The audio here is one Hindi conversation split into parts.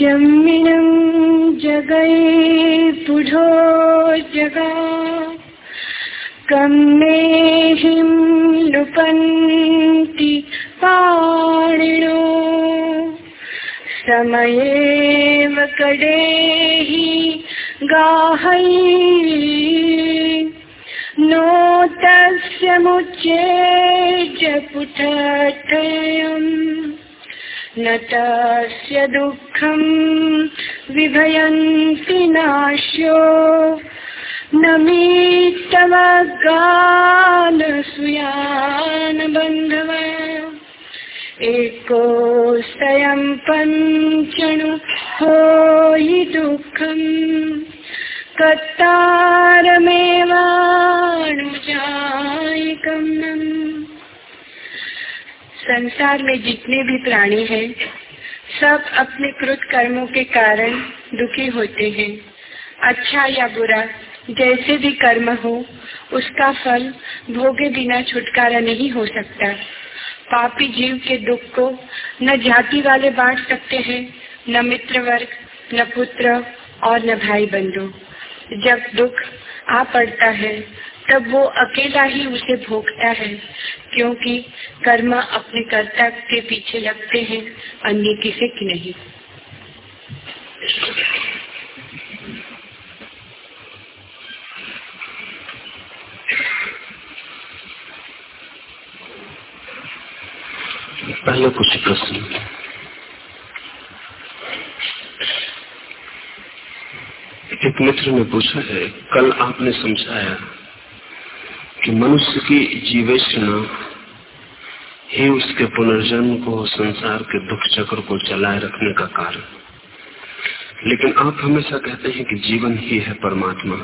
जम्मिनं जगै पुढो जगा। कम्मेहिं लुपन्ति पाणिनो। समयेव कडेहि गाहै। नो तस्य मुच्ये पुटत्रयम् न तस्य दुःखम् विभयन्ति नाश्यो। न मीत्तवगानसुयानबन्धव एकोऽस्तयं पञ्चणु होयि दुःखम् कत्तारमेवाणुजायिकम् संसार में जितने भी प्राणी हैं, सब अपने कृत कर्मों के कारण दुखी होते हैं। अच्छा या बुरा, जैसे भी कर्म हो, उसका फल भोगे बिना छुटकारा नहीं हो सकता। पापी जीव के दुख को न जाति वाले बांट सकते हैं, न मित्र वर्ग न पुत्र और न भाई बंधु। जब दुख आ पड़ता है तब वो अकेला ही उसे भोगता है, क्योंकि कर्म अपने कर्ता के पीछे लगते हैं, अन्य किसी की नहीं। पहले कुछ प्रश्न। एक मित्र ने पूछा है, कल आपने समझाया कि मनुष्य की जीवेशना ही उसके पुनर्जन्म को, संसार के दुख चक्र को चलाए रखने का कारण। लेकिन आप हमेशा कहते हैं कि जीवन ही है परमात्मा।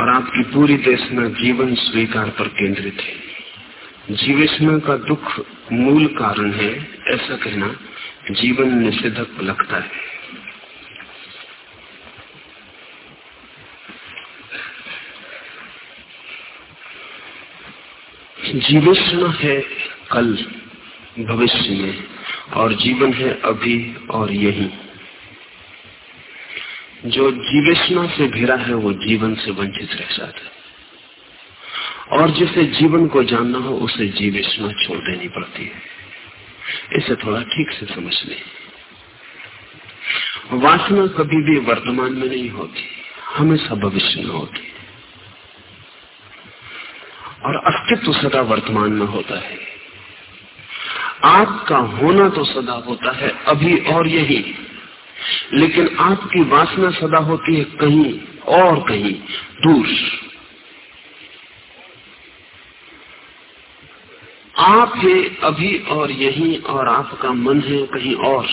और आपकी पूरी देशना जीवन स्वीकार पर केंद्रित है। जीवेशना का दुख मूल कारण है ऐसा कहना जीवन निषेधक लगता है। जीवेशना है कल, भविष्य में, और जीवन है अभी और यही। जो जीवेशना से घिरा है, वो जीवन से वंचित रह जाता है। और जिसे जीवन को जानना हो, उसे जीवेशना छोड़ देनी पड़ती है। इसे थोड़ा ठीक से समझ लें वासना कभी भी वर्तमान में नहीं होती, हमेशा भविष्य में होती और अस्तित्व सदा वर्तमान में होता है। आपका होना तो सदा होता है, अभी और यही। लेकिन आपकी वासना सदा होती है कहीं और कहीं दूर। आप है अभी और यही और आपका मन है कहीं और।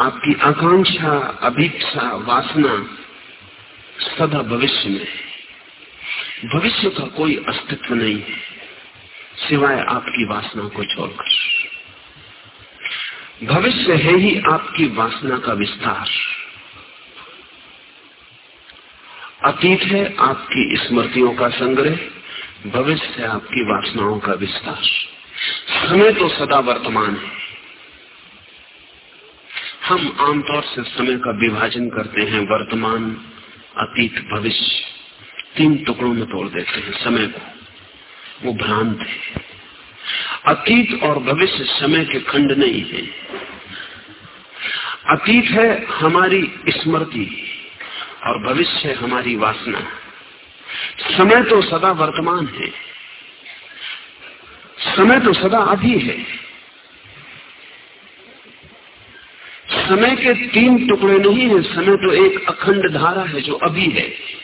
आपकी आकांक्षा, अभीक्षा, वासना सदा भविष्य में भविष्य का कोई अस्तित्व नहीं है, सिवाय आपकी वासना को छोड़कर। भविष्य है ही आपकी वासना का विस्तार। अतीत है आपकी स्मृतियों का संग्रह, भविष्य है आपकी वासनाओं का विस्तार। समय तो सदा वर्तमान है। हम आमतौर से समय का विभाजन करते हैं, वर्तमान, अतीत, भविष्य। तीन टुकड़ों में तोड़ देते हैं, समय को। वो भ्रांत है। अतीत और भविष्य समय के खंड नहीं है। अतीत है हमारी स्मृति और भविष्य है हमारी वासना। समय तो सदा वर्तमान है। समय तो सदा अभी है। समय के तीन टुकड़े नहीं है, समय तो एक अखंड धारा है जो अभी है।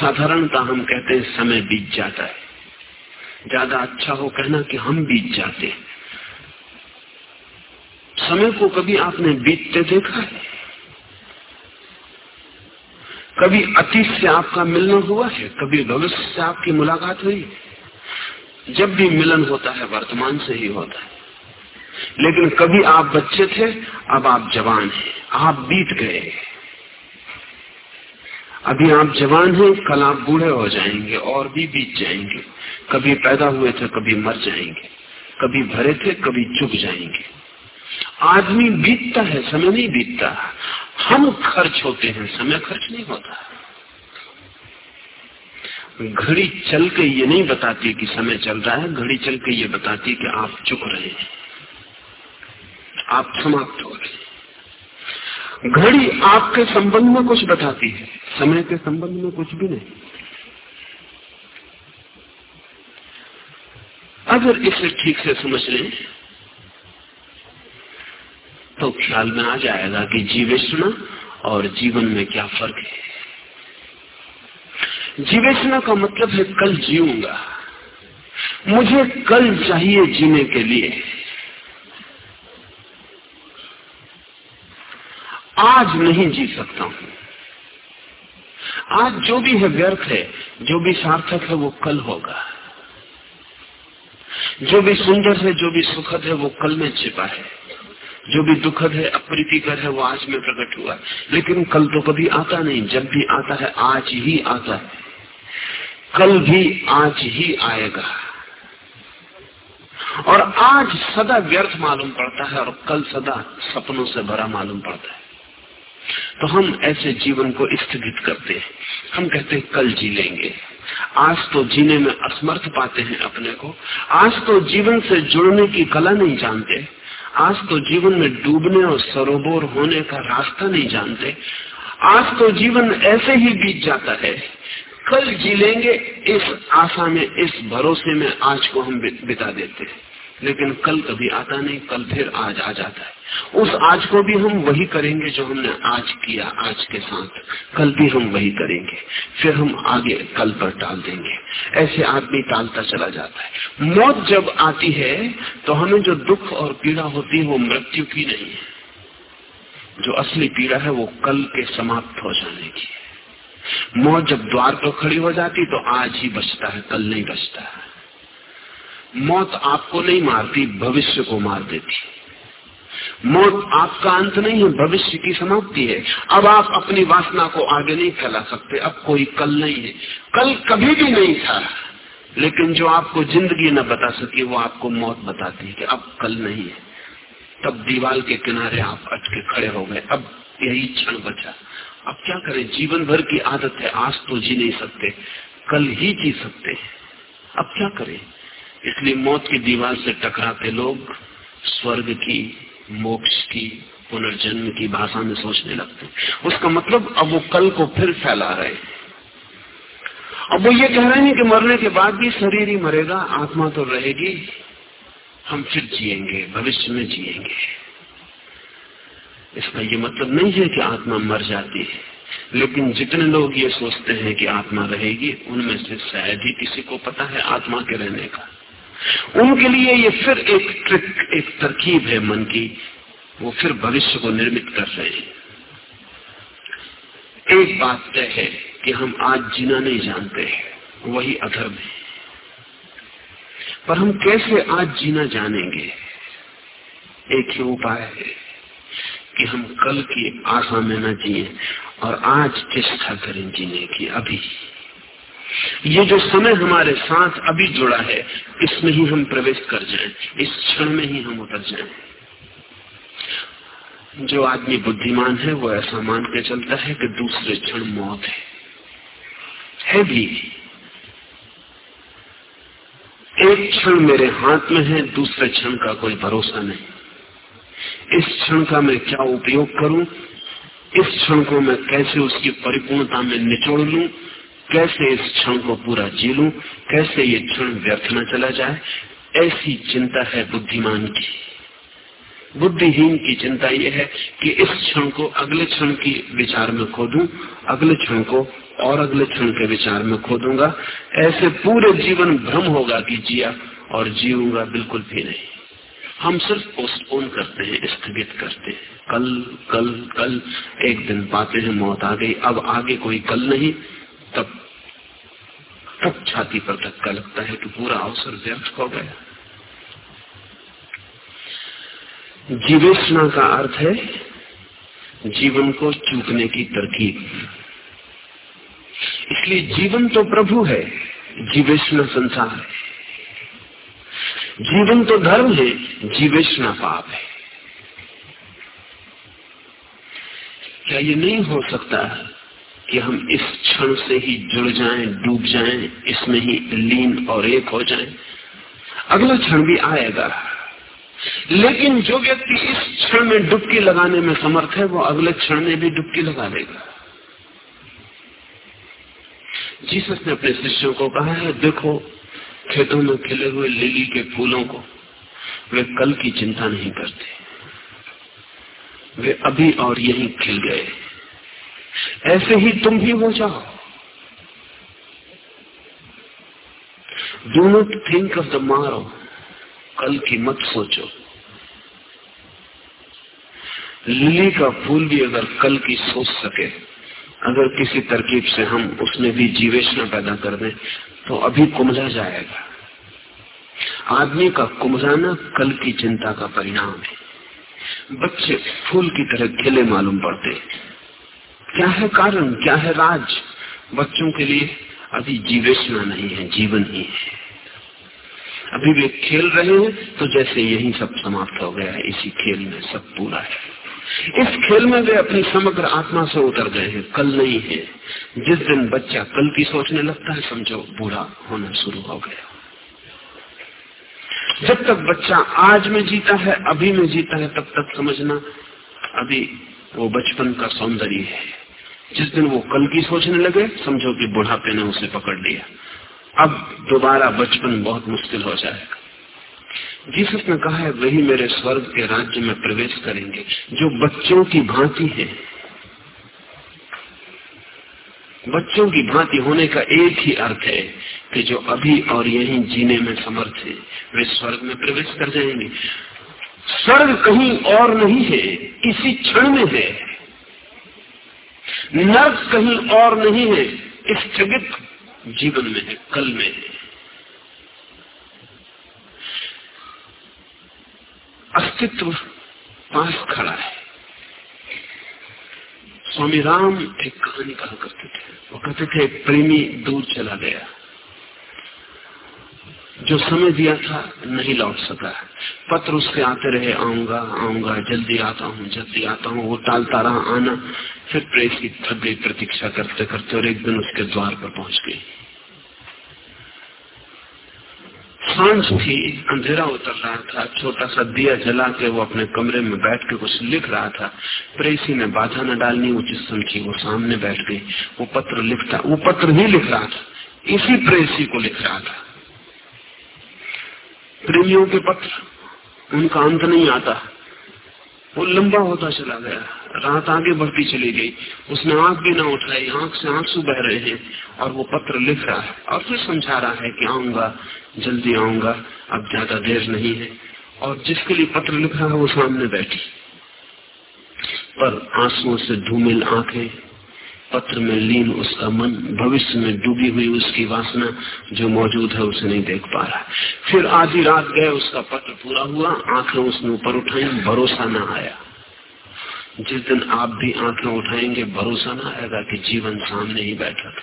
साधारणता हम कहते हैं समय बीत जाता है। ज़्यादा अच्छा हो कहना कि हम बीत जाते हैं। समय को कभी आपने बीतते देखा है? कभी अतीत से आपका मिलना हुआ है? कभी भविष्य से आपकी मुलाकात हुई जब भी मिलन होता है, वर्तमान से ही होता है। लेकिन कभी आप बच्चे थे, अब आप जवान हैं, आप बीत गए अभी आप जवान हैं, कल आप बूढ़े हो जाएँगे और भी बीत जाएँगे। कभी पैदा हुए थे, कभी मर जाएँगे। कभी भरे थे, कभी चुक जाएँगे। आदमी बीतता है, समय नहीं बीतता। हम खर्च होते हैं, समय खर्च नहीं होता। घड़ी चल के ये नहीं बताती कि समय चल रहा है, घड़ी चल के ये बताती कि आप चुक रहे हैं। आप समाप्त हो रहे हैं। घड़ी आपके संबंध में कुछ बताती है। समय के संबंध में कुछ भी नहीं। अगर इसे ठीक से समझ लें तो ख्याल में आ जाएगा कि जीवेशना और जीवन में क्या फ़र्क है। जीवेशना का मतलब है, कल जीऊँगा। मुझे कल चाहिए जीने के लिए। आज नहीं जी सकता हूँ। आज जो भी है व्यर्थ है, जो भी सार्थक है, वो कल होगा। जो भी सुंदर है, जो भी सुखद है, वो कल में छिपा है। जो भी दुखद है, अप्रीतिकर है, वो आज में प्रकट हुआ। लेकिन कल तो कभी आता नहीं, जब भी आता है, आज ही आता है। कल भी आज ही आएगा। और आज सदा व्यर्थ मालूम पड़ता है और कल सदा सपनों से भरा मालूम पड़ता है। तो हम ऐसे जीवन को स्थगित करते हैं। हम कहते हैं, कल जी लेंगे आज तो जीने में असमर्थ पाते हैं अपने को। आज तो जीवन से जुड़ने की कला नहीं जानते। आज तो जीवन में डूबने और सरोबोर होने का रास्ता नहीं जानते। आज तो जीवन ऐसे ही बीत जाता है। कल जी लेंगे इस आशा में, इस भरोसे में आज को हम बिता देते हैं। लेकिन कल कभी आता नहीं, कल फिर आज आ जाता है। उस आज को भी हम वही करेंगे जो हमने आज किया आज के साथ। कल भी हम वही करेंगे। फिर हम आगे कल पर टाल देंगे। ऐसे आदमी टालता चला जाता है। मौत जब आती है तो हमें जो दुख और पीड़ा होती है, वो मृत्यु की नहीं है। जो असली पीड़ा है, वो कल के समाप्त हो जाने की है। मौत जब द्वार पर खड़ी हो जाती तो आज ही बचता है, कल नहीं बचता मौत आपको नहीं मारती, भविष्य को मार देती। मौत आपका अंत नहीं है, भविष्य की समाप्ति है। अब आप अपनी वासना को आगे नहीं फैला सकते, अब कोई कल नहीं है। कल कभी भी नहीं था, लेकिन जो आपको ज़िंदगी न बता सकी, वो आपको मौत बताती है कि अब कल नहीं है। तब दीवार के किनारे आप अटके खड़े हो गए, अब यही क्षण बचा। अब क्या करें, जीवन भर की आदत है, आज तो जी नहीं सकते, कल ही जी सकते हैं। अब क्या करें? इसलिए मौत की दीवार से टकराते लोग स्वर्ग की, मोक्ष की, पुनर्जन्म की भाषा में सोचने लगते उसका मतलब अब वो कल को फिर फैला रहे अब वो ये कह रहे हैं कि मरने के बाद भी शरीर ही मरेगा, आत्मा तो रहेगी, हम फिर जिएँगे, भविष्य में जिएँगे। इसका ये मतलब नहीं है कि आत्मा मर जाती है, लेकिन जितने लोग ये सोचते हैं कि आत्मा रहेगी, उनमें से शायद ही किसी को पता है आत्मा के रहने का। उनके लिए ये फिर एक ट्रिक, एक तरकीब है मन की। वो फिर भविष्य को निर्मित कर रहे हैं। एक बात तय है कि हम आज जीना नहीं जानते वही अधर्म है। पर हम कैसे आज जीना जानेंगे? एक ही उपाय है कि हम कल की आशा में न जिए और आज चेष्टा करें जीने की अभी। ये जो समय हमारे साथ अभी जुड़ा है इसमें ही हम प्रवेश कर जाएँ, इस क्षण में ही हम उतर जाएँ। जो आदमी बुद्धिमान है वो ऐसा मान के चलता है कि दूसरे क्षण मौत है। है भी। एक क्षण मेरे हाथ में है दूसरे क्षण का कोई भरोसा नहीं। इस क्षण का मैं क्या उपयोग करूँ? इस क्षण को मैं कैसे उसकी परिपूर्णता में निचोड़ लू? कैसे इस क्षण को पूरा जी लू? कैसे ये क्षण व्यर्थ न चला जाए? ऐसी चिंता है बुद्धिमान की। बुद्धिहीन की चिंता यह है कि इस क्षण को अगले क्षण की विचार में खो दूँ अगले क्षण को और अगले क्षण के विचार में खो दूँगा ऐसे पूरे जीवन भ्रम होगा कि जिया और जीऊँगा बिल्कुल भी नहीं। हम सिर्फ़ पोस्टपोन करते हैं, स्थगित करते हैं। कल कल कल, एक दिन पाते हैं, मौत आ गई, अब आगे कोई कल नहीं। तब तब छाती पर धक्का लगता है कि पूरा अवसर व्यर्थ हो गया। जीवेशना का अर्थ है जीवन को चूकने की तरकीब। इसलिए जीवन तो प्रभु है जीवेशना संसार है। जीवन तो धर्म है जीवेशना पाप है। क्या ये नहीं हो सकता कि हम इस क्षण से ही जुड़ जाएँ, डूब जाएँ, इसमें ही लीन और एक हो जाएँ? अगला क्षण भी आएगा। लेकिन जो व्यक्ति इस क्षण में डुबकी लगाने में समर्थ है वो अगले क्षण में भी डुबकी लगा लेगा जीसस ने अपने शिष्यों को कहा है देखो खेतों में खिले हुए लिली के फूलों को वे कल की चिंता नहीं करते। वे अभी और यही खिल गए। ऐसे ही तुम भी हो जाओ। Do not think of the मारो कल की मत सोचो। लिली का फूल भी अगर कल की सोच सके, अगर किसी तरकीब से हम उसमें भी जीवेशना पैदा कर दें तो अभी कुमला जाएगा। आदमी का कुमलाना कल की चिंता का परिणाम है। बच्चे फूल की तरह खिले मालूम पड़ते क्या है कारण? क्या है राज? बच्चों के लिए अभी जीवेशना नहीं है, जीवन ही है। अभी वे खेल रहे हैं तो जैसे यही सब समाप्त हो गया है, इसी खेल में सब पूरा है। इस खेल में वे अपनी समग्र आत्मा से उतर गए हैं, कल नहीं है। जिस दिन बच्चा कल की सोचने लगता है, समझो, बूढ़ा होना शुरू हो गया। जब तक बच्चा आज में जीता है, अभी में जीता है, तब तक समझना, अभी वो बचपन का सौंदर्य है। जिस दिन वो कल की सोचने लगे, समझो कि बुढ़ापे ने उसे पकड़ लिया। अब दोबारा बचपन बहुत मुश्किल हो जाएगा। जीसस ने कहा है, वही मेरे स्वर्ग के राज्य में प्रवेश करेंगे, जो बच्चों की भांति है। बच्चों की भांति होने का एक ही अर्थ है कि जो अभी और यही जीने में समर्थ है, वे स्वर्ग में प्रवेश कर जाएँगे। स्वर्ग कहीं और नहीं है, इसी क्षण में है। नर्क कहीं और नहीं है स्थगित जीवन में है, कल में है। अस्तित्व पास खड़ा है। स्वामी राम एक कहानी कहा करते थे। वो कहते थे, प्रेमी दूर चला गया। जो समय दिया था, नहीं लौट सका। पत्र उसके आते रहे, आऊँगा आऊँगा, जल्दी आता हूँ, जल्दी आता हूँ। वो टालता रहा आना। फिर प्रेस की गई प्रतीक्षा करते करते और एक दिन उसके द्वार पर पहुँच गई। साँझ थी, अंधेरा उतर रहा था। छोटा सा दिया जला के वो अपने कमरे में बैठ के कुछ लिख रहा था। प्रेसी ने बाधा न डालनी उचित समझी, वो सामने बैठ गई। वो पत्र लिखता, वो पत्र ही लिख रहा था। इसी प्रेसी को लिख रहा था। प्रेमियों के पत्र उनका अंत नहीं आता। वो लंबा होता चला गया। रात आगे बढ़ती चली गई। उसने आँख भी ना उठाई। आँख से आँसू बह रहे हैं और वो पत्र लिख रहा है और फिर समझा रहा है कि आऊँगा, जल्दी आऊँगा। अब ज़्यादा देर नहीं है। और जिसके लिए पत्र लिख रहा है, वो सामने बैठी। पर आंसुओं से धूमिल आँखें पत्र में लीन उसका मन भविष्य में डूबी हुई उसकी वासना जो मौजूद है उसे नहीं देख पा रहा। फिर आधी रात गए, उसका पत्र पूरा हुआ, आँखें उसने ऊपर उठाई, भरोसा न आया। जिस दिन आप भी आँखें उठाएँगे, भरोसा न आएगा कि जीवन सामने ही बैठा था।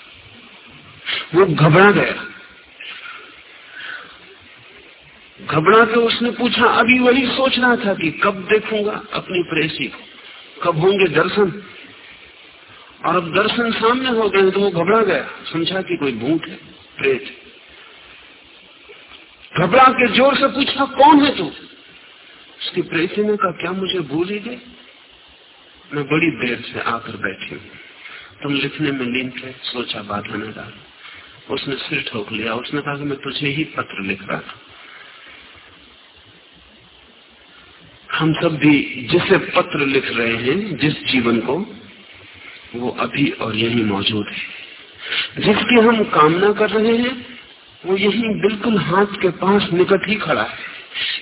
वो घबरा गया। घबरा के उसने पूछा, अभी वही सोच रहा था कि कब देखूँगा अपनी प्रेसी को। कब होंगे दर्शन? और अब दर्शन सामने हो गए तो वो घबरा गया। समझा कि कोई भूत है, प्रेत। घबरा के ज़ोर से पूछा, कौन है तू? उसकी प्रेसी ने कहा, क्या मुझे भूल ही गए मैं बड़ी देर से आकर बैठी हूँ। तुम लिखने में लीन थे, सोचा बाधा न डाल। उसने सिर ठोक लिया। उसने कहा कि मैं तुझे ही पत्र लिख रहा था। हम सब भी जिसे पत्र लिख रहे हैं, जिस जीवन को वो अभी और यही मौजूद है। जिसकी हम कामना कर रहे हैं, वो यही बिल्कुल हाथ के पास निकट ही खड़ा है।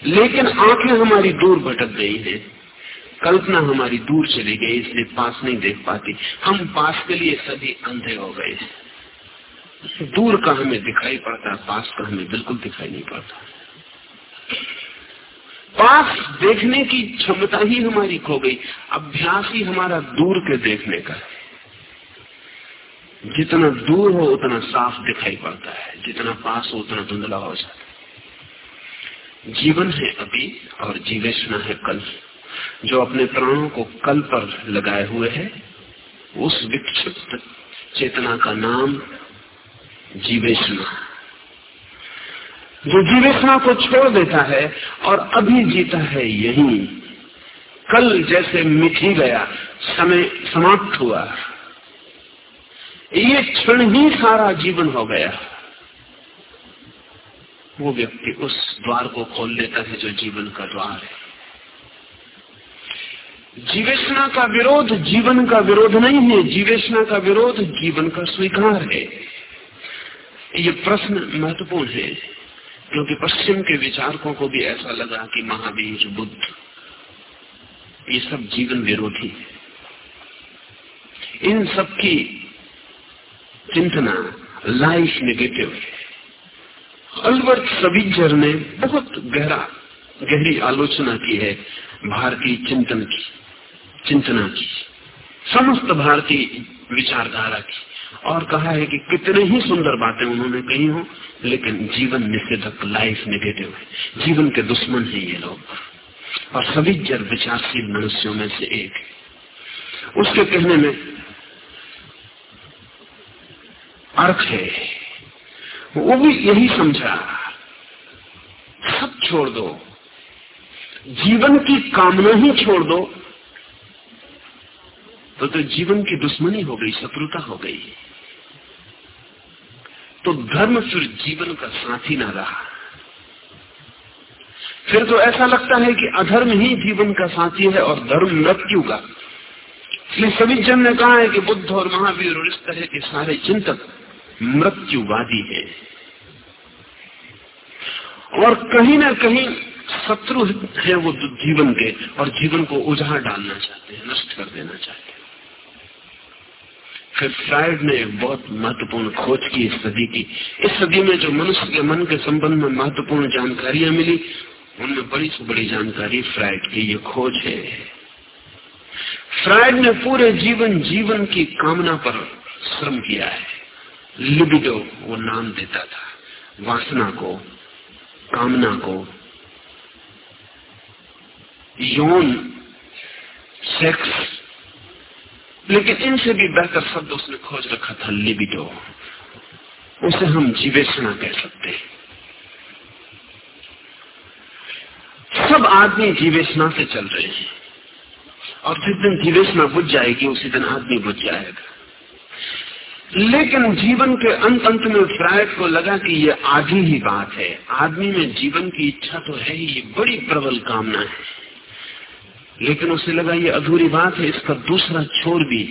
लेकिन आँखें हमारी दूर भटक गई हैं। कल्पना हमारी दूर चली गई, इसलिए पास नहीं देख पाती। हम पास के लिए सभी अंधे हो गए दूर का हमें दिखाई पड़ता है पास का हमें बिल्कुल दिखाई नहीं पड़ता। पास देखने की क्षमता ही हमारी खो गई। अभ्यास ही हमारा दूर के देखने का है। जितना दूर हो, उतना साफ़ दिखाई पड़ता है। जितना पास हो, उतना धुंधला हो जाता है। जीवन है अभी और जीवेशना है कल। जो अपने प्राणों को कल पर लगाए हुए है, उस विक्षिप्त चेतना का नाम जीवेशना जो जीवेशना को छोड़ देता है और अभी जीता है यही। कल जैसे मिठी गया, समय समाप्त हुआ। ये क्षण ही सारा जीवन हो गया। वो व्यक्ति उस द्वार को खोल लेता है जो जीवन का द्वार है। जीवेशना का विरोध जीवन का विरोध नहीं है। जीवेशना का विरोध जीवन का स्वीकार है। ये प्रश्न महत्वपूर्ण है, क्योंकि पश्चिम के विचारकों को भी ऐसा लगा कि महावीर, बुद्ध, ये सब जीवन विरोधी है। इन सब की चिंतना लाइफ निगेटिव अल्बर्ट सबिजर ने बहुत गहरा, गहरी आलोचना की है भारतीय चिंतन की, चिंतना की, समस्त भारतीय विचारधारा की। और कहा है कि कितने ही सुंदर बातें उन्होंने कही हो, लेकिन जीवन निषेधक लाइफ निगेटिव है। जीवन के दुश्मन है ये लोग। और सभी जर विचारशील मनुष्यों में से एक। है उसके कहने में अर्थ है। वो भी यही समझा। सब छोड़ दो। जीवन की कामना ही छोड़ दो। तो तो जीवन की दुश्मनी हो गई, शत्रुता हो गई। तो धर्म फिर जीवन का साथी ना रहा। फिर तो ऐसा लगता है कि अधर्म ही जीवन का साथी है और धर्म मृत्यु का। इसलिए सभी जन ने कहा है कि बुद्ध और महावीर और इस तरह के सारे चिंतक मृत्युवादी है। और कहीं ना कहीं शत्रु है वो जीवन के और जीवन को उजाड़ डालना चाहते हैं, नष्ट कर देना चाहते हैं। फिर फ्राइड ने एक बहुत महत्वपूर्ण खोज की इस सदी की। इस सदी में जो मनुष्य के मन के संबंध में महत्वपूर्ण जानकारियाँ मिली, उनमें बड़ी से बड़ी जानकारी फ्राइड की ये खोज है। फ्राइड ने पूरे जीवन जीवन की कामना पर श्रम किया है। लिबिडो वो नाम देता था। वासना को, कामना को। यौन सेक्स लेकिन इनसे भी बेहतर शब्द उसने खोज रखा था, लिबिडो। उसे हम जीवेशना कह सकते हैं। सब आदमी जीवेशना से चल रहे हैं। और जिस दिन जीवेशना बुझ जाएगी, उसी दिन आदमी बुझ जाएगा। लेकिन जीवन के अंत अंत में फ्रायड को लगा कि ये आधी ही बात है। आदमी में जीवन की इच्छा तो है ही बड़ी प्रबल कामना है। लेकिन उसे लगा ये अधूरी बात है, इसका दूसरा छोर भी,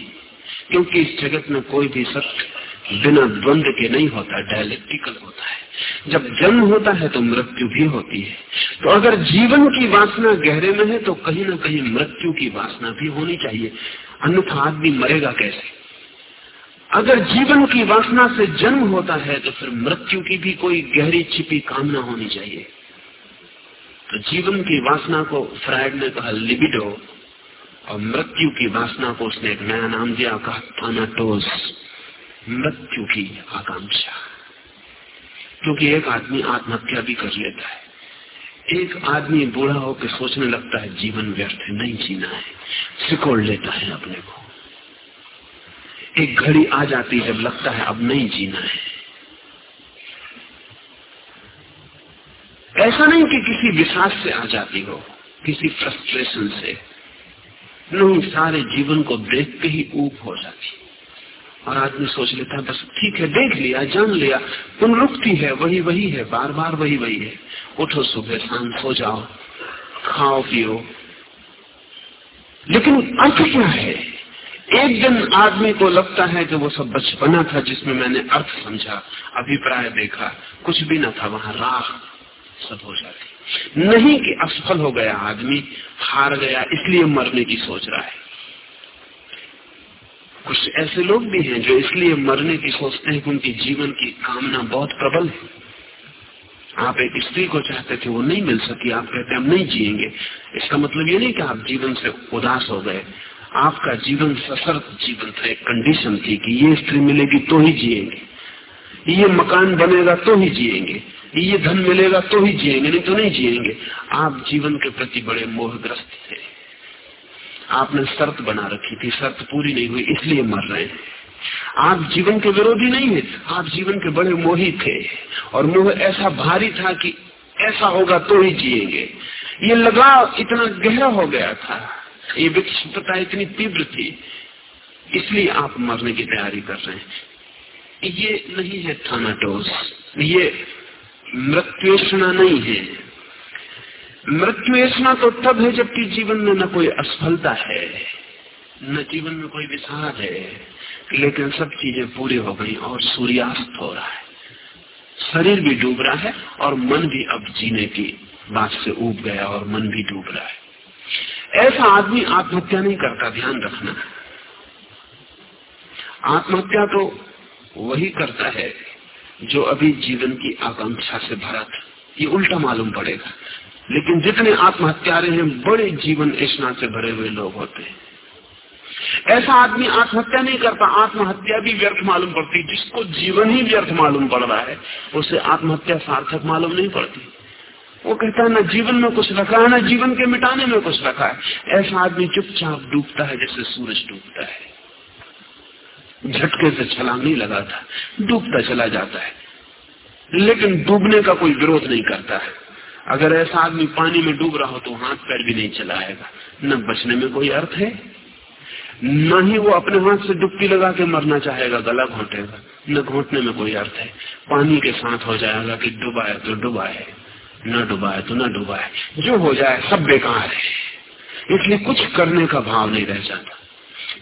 क्योंकि इस जगत में कोई भी सत्य बिना द्वंद के नहीं होता डायलेक्टिकल होता है। जब जन्म होता है तो मृत्यु भी होती है। तो अगर जीवन की वासना गहरे में है तो कहीं ना कहीं मृत्यु की वासना भी होनी चाहिए। अन्यथा आदमी मरेगा कैसे? अगर जीवन की वासना से जन्म होता है तो फिर मृत्यु की भी कोई गहरी छिपी कामना होनी चाहिए। तो जीवन की वासना को फ्राइड ने कहा लिबिडो, और मृत्यु की वासना को उसने एक नया नाम दिया, कहा थानाटोस। मृत्यु की आकांक्षा। क्योंकि एक आदमी आत्महत्या भी कर लेता है। एक आदमी बूढ़ा होकर सोचने लगता है, जीवन व्यर्थ नहीं जीना है, सिकोड़ लेता है अपने को। एक घड़ी आ जाती है जब लगता है अब नहीं जीना है। ऐसा नहीं कि किसी विश्वास से आ जाती हो, किसी फ्रस्ट्रेशन से। नहीं, सारे जीवन को देख के ही ऊप हो जाती और आदमी सोच लेता है, बस ठीक है, देख लिया, जान लिया पुनरुक्ति है, वही वही है बार बार वही वही है। उठो सुबह शाम, सो जाओ, खाओ पियो। लेकिन अर्थ क्या है? एक दिन आदमी को लगता है कि वो सब बचपना था जिसमें मैंने अर्थ समझा, अभिप्राय देखा, कुछ भी न था, वहाँ राह सब हो जाती। नहीं कि असफल हो गया आदमी, हार गया, इसलिए मरने की सोच रहा है। कुछ ऐसे लोग भी हैं जो इसलिए मरने की सोचते हैं क्योंकि जीवन की कामना बहुत प्रबल है। आप एक स्त्री को चाहते थे, वो नहीं मिल सकी, आप कहते हम नहीं जिएँगे। इसका मतलब ये नहीं कि आप जीवन से उदास हो गए। आपका जीवन सशर्त जीवन था, एक कंडीशन थी कि ये स्त्री मिलेगी तो ही जिएँगे। ये मकान बनेगा तो ही जिएँगे। ये धन मिलेगा तो ही जिएँगे, नहीं तो नहीं जिएँगे। आप जीवन के प्रति बड़े मोहग्रस्त थे। आपने शर्त बना रखी थी, शर्त पूरी नहीं हुई, इसलिए मर रहे हैं। आप जीवन के विरोधी नहीं है, आप जीवन के बड़े मोही थे। और मोह ऐसा भारी था कि ऐसा होगा तो ही जिएँगे। ये लगाव इतना गहरा हो गया था। ये विक्षिप्तता इतनी तीव्र थी, इसलिए आप मरने की तैयारी कर रहे हैं। ये नहीं है थानाटोस ये मृत्युषणा नहीं है। मृत्युषणा तो तब है जबकि जीवन में न कोई असफलता है, न जीवन में कोई विषाद है, लेकिन सब चीज़ें पूरी हो गई और सूर्यास्त हो रहा है। शरीर भी डूब रहा है और मन भी अब जीने की बात से उब गया और मन भी डूब रहा है। ऐसा आदमी आत्महत्या नहीं करता, ध्यान रखना। आत्महत्या तो वही करता है जो अभी जीवन की आकांक्षा से भरा था। ये उल्टा मालूम पड़ेगा। लेकिन जितने आत्महत्यारे हैं, बड़े जीवन ऐसा से भरे हुए लोग होते हैं। ऐसा आदमी आत्महत्या नहीं करता, आत्महत्या भी व्यर्थ मालूम पड़ती। जिसको जीवन ही व्यर्थ मालूम पड़ रहा है, उसे आत्महत्या सार्थक मालूम नहीं पड़ती। वो कहता है ना जीवन में कुछ रखा है ना जीवन के मिटाने में कुछ रखा है। ऐसा आदमी चुपचाप डूबता है, जैसे सूरज डूबता है। झटके से छलांग नहीं लगाता, डूबता चला जाता है। लेकिन डूबने का कोई विरोध नहीं करता है। अगर ऐसा आदमी पानी में डूब रहा हो तो हाथ पैर भी नहीं चलाएगा। न बचने में कोई अर्थ है, न ही वो अपने हाथ से डुबकी लगा के मरना चाहेगा, गला घोटेगा। न घोटने में कोई अर्थ है। पानी के साथ हो जाएगा कि डुबाए तो डुबाए न डुबाए तो न डुबाए। जो हो जाए, सब बेकार है। इसलिए कुछ करने का भाव नहीं रह जाता।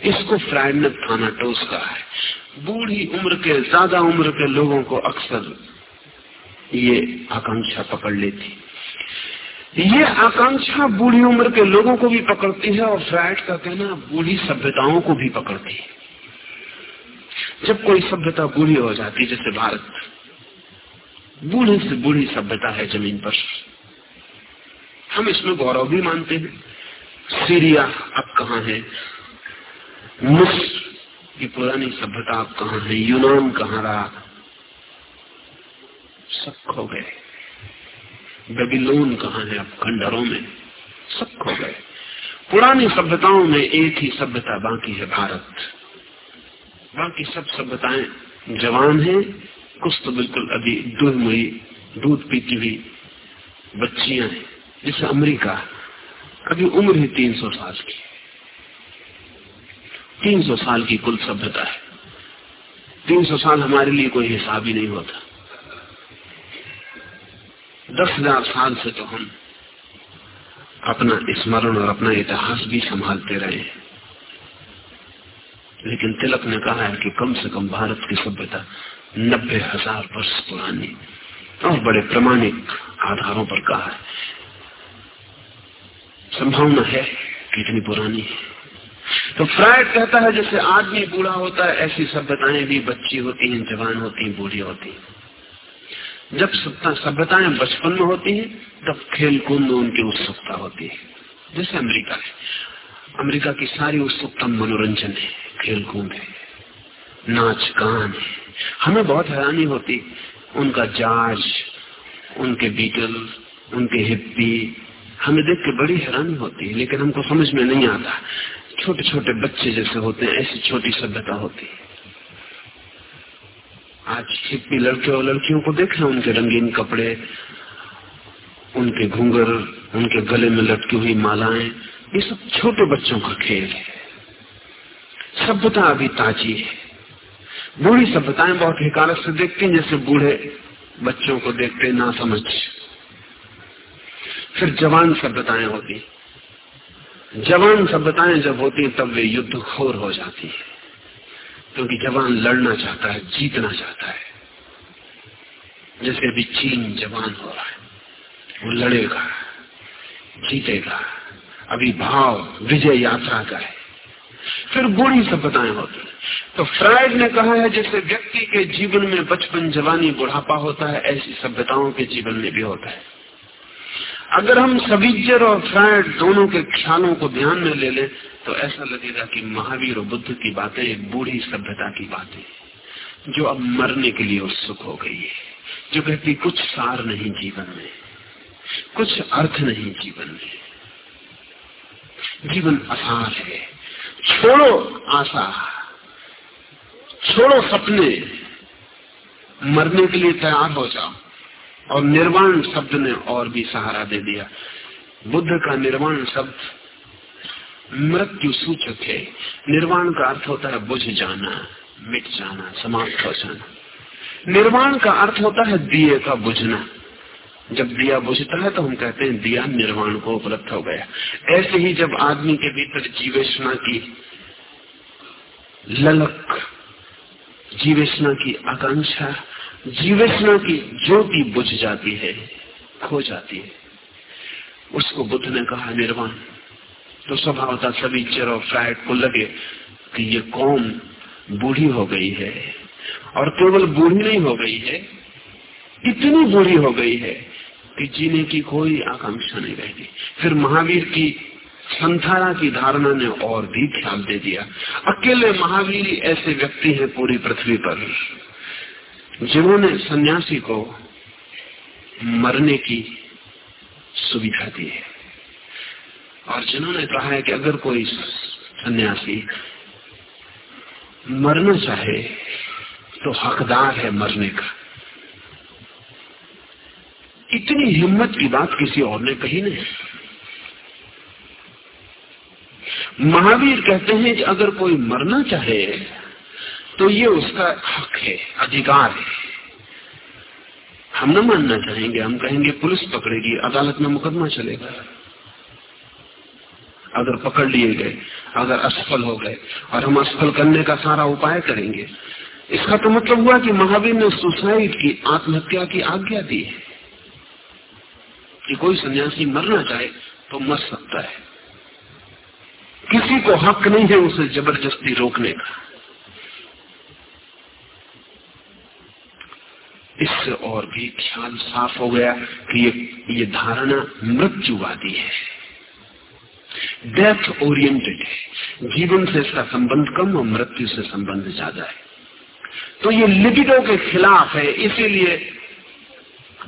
इसको फ्राइड ने थाना टोस का है। बूढ़ी उम्र के, ज़्यादा उम्र के लोगों को अक्सर ये आकांक्षा पकड़ लेती। ये आकांक्षा बूढ़ी उम्र के लोगों को भी पकड़ती है और फ्राइड का कहना बूढ़ी सभ्यताओं को भी पकड़ती है। जब कोई सभ्यता बूढ़ी हो जाती जैसे भारत बूढ़े से बूढ़ी सभ्यता है ज़मीन पर। हम इसमें गौरव भी मानते हैं। सीरिया अब कहा है? मिस्र की पुरानी सभ्यता अब कहा है? यूनान कहाँ रहा? सब खो गए। बेबीलोन कहाँ है? अब खंडरों में सब खो गए। पुरानी सभ्यताओं में एक ही सभ्यता बाकी है, भारत। बाकी सब सभ्यताएँ जवान हैं कुछ तो बिल्कुल अभी दूध हुई दूध पीती हुई बच्चियाँ हैं जैसे अमेरिका, अभी उम्र ही तीन सौ साल की। तीन सौ साल की कुल सभ्यता है। तीन सौ साल हमारे लिए कोई हिसाब ही नहीं होता दस हज़ार साल से तो हम अपना स्मरण और अपना इतिहास भी संभालते रहे हैं। लेकिन तिलक ने कहा है कि कम से कम भारत की सभ्यता नब्बे हज़ार वर्ष पुरानी और बड़े प्रमाणिक आधारों पर कहा है। संभावना है कि इतनी पुरानी है। तो फ्राइड कहता है, जैसे आदमी बूढ़ा होता है, ऐसी सभ्यताएँ भी बच्ची होती हैं, जवान होती हैं, बूढ़ी होती हैं। जब सभ्यताएँ बचपन में होती हैं, तब खेल कूद में उनकी उत्सुकता होती है। जैसे अमेरिका है। अमेरिका की सारी उत्सुकता मनोरंजन है खेल कूद है। नाच गान। हमें बहुत हैरानी होती, उनका जाज उनके बीटल, उनके हिप्पी, हमें देख के बड़ी हैरानी होती है लेकिन हमको समझ में नहीं आता। छोटे छोटे बच्चे जैसे होते हैं, ऐसी छोटी सभ्यता होती। है आज हिप्पी लड़के और लड़कियों को देखें उनके रंगीन कपड़े, उनके घूंगर उनके गले में लटकी हुई मालाएँ, ये सब छोटे बच्चों का खेल है। सभ्यता अभी ताजी है। बूढ़ी सभ्यताएँ बहुत हिकारत से देखती हैं, जैसे बूढ़े बच्चों को देखते ना समझ। फिर जवान सभ्यताएँ होती जवान सभ्यताएँ जब होती तब वे युद्ध खोर हो जाती है। क्योंकि जवान लड़ना चाहता है, जीतना चाहता है। जैसे अभी चीन जवान हो रहा है, वो लड़ेगा, जीतेगा। अभी भाव, विजय यात्रा का है। फिर बूढ़ी सभ्यताएँ होती तो फ्राइड ने कहा है, जैसे व्यक्ति के जीवन में बचपन जवानी बुढ़ापा होता है, ऐसी सभ्यताओं के जीवन में भी होता है। अगर हम सविजर और फ्राइड दोनों के ख्यालों को ध्यान में ले लें तो ऐसा लगेगा कि महावीर और बुद्ध की बातें एक बूढ़ी सभ्यता की बातें जो अब मरने के लिए उत्सुक हो गई है, जो कहती, कुछ सार नहीं जीवन में, कुछ अर्थ नहीं जीवन में। जीवन असार है, छोड़ो आशा। छोड़ो सपने। मरने के लिए तैयार हो जाओ। और निर्वाण शब्द ने और भी सहारा दे दिया। बुद्ध का निर्वाण शब्द, मृत्यु सूचक है। निर्वाण का अर्थ होता है बुझ जाना, मिट जाना, समाप्त हो जाना। निर्वाण का अर्थ होता है दिए का बुझना। जब दिया बुझता है तो हम कहते हैं दिया निर्वाण को उपलब्ध हो गया। ऐसे ही जब आदमी के भीतर जीवेशना की ललक जीवेशना की आकांक्षा जीवेशना की ज्योति बुझ जाती है, खो जाती है। उसको बुद्ध ने कहा, निर्वाण तो स्वभाव था सभी चेरो फ्राइड को लगे कि ये कौम बूढ़ी हो गई है। और केवल बूढ़ी नहीं हो गई है, इतनी बूढ़ी हो गई है कि जीने की कोई आकांक्षा नहीं रहेगी फिर महावीर की संथारा की धारणा ने और भी ख्याल दे दिया। अकेले महावीर ऐसे व्यक्ति हैं पूरी पृथ्वी पर, जिन्होंने सन्यासी को मरने की सुविधा दी है। और जिन्होंने कहा है कि अगर कोई सन्यासी मरना चाहे तो हकदार है मरने का। इतनी हिम्मत की बात किसी और ने कही नहीं। महावीर कहते हैं कि अगर कोई मरना चाहे तो ये उसका हक है, अधिकार है। हम न मानना चाहेंगे, हम कहेंगे, पुलिस पकड़ेगी, अदालत में मुकदमा चलेगा। अगर पकड़ लिए गए, अगर असफल हो गए, और हम असफल करने का सारा उपाय करेंगे, इसका तो मतलब हुआ कि महावीर ने सुसाइड की आत्महत्या की आज्ञा दी है। कि कोई सन्यासी मरना चाहे तो मर सकता है। किसी को हक नहीं है उसे ज़बरदस्ती रोकने का। इससे और भी ख्याल साफ़ हो गया कि ये ये धारणा मृत्युवादी है। डेथ ओरिएंटेड है। जीवन से इसका संबंध कम और मृत्यु से संबंध ज़्यादा है। तो ये लिबिडो के खिलाफ है, इसीलिए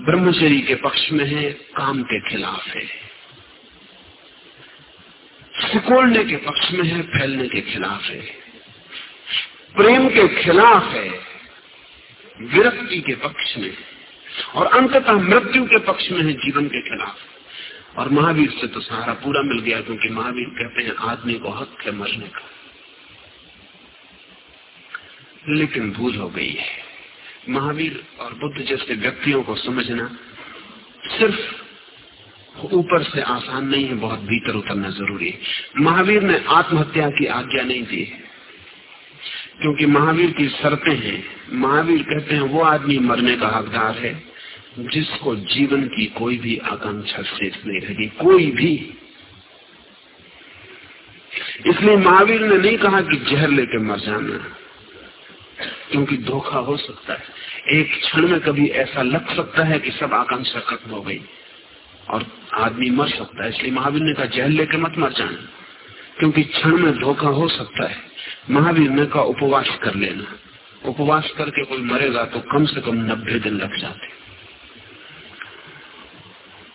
ब्रह्मचरी के पक्ष में है, काम के खिलाफ है। सिकोड़ने के पक्ष में है, फैलने के खिलाफ है। प्रेम के खिलाफ है, विरक्ति के पक्ष में और अंततः मृत्यु के पक्ष में है, जीवन के खिलाफ। और महावीर से तो सहारा पूरा मिल गया, क्योंकि महावीर कहते हैं, आदमी को हक है मरने का। लेकिन भूल हो गई है। महावीर और बुद्ध जैसे व्यक्तियों को समझना सिर्फ़ ऊपर से आसान नहीं है, बहुत भीतर उतरना ज़रूरी है। महावीर ने आत्महत्या की आज्ञा नहीं दी क्योंकि महावीर की शर्तें हैं। महावीर कहते हैं, वो आदमी मरने का हकदार है, जिसको जीवन की कोई भी आकांक्षा शेष नहीं रहेगी कोई भी। इसलिए महावीर ने नहीं कहा कि जहर लेके मर जाना, क्योंकि धोखा हो सकता है। एक क्षण में कभी ऐसा लग सकता है कि सब आकांक्षा खत्म हो गई। और आदमी मर सकता है, इसलिए महावीर ने कहा जहल लेके मत मर जाना, क्योंकि क्षण में धोखा हो सकता है। महावीर ने कहा, उपवास कर लेना। उपवास करके कोई मरेगा तो कम से कम नब्बे दिन लग जाते।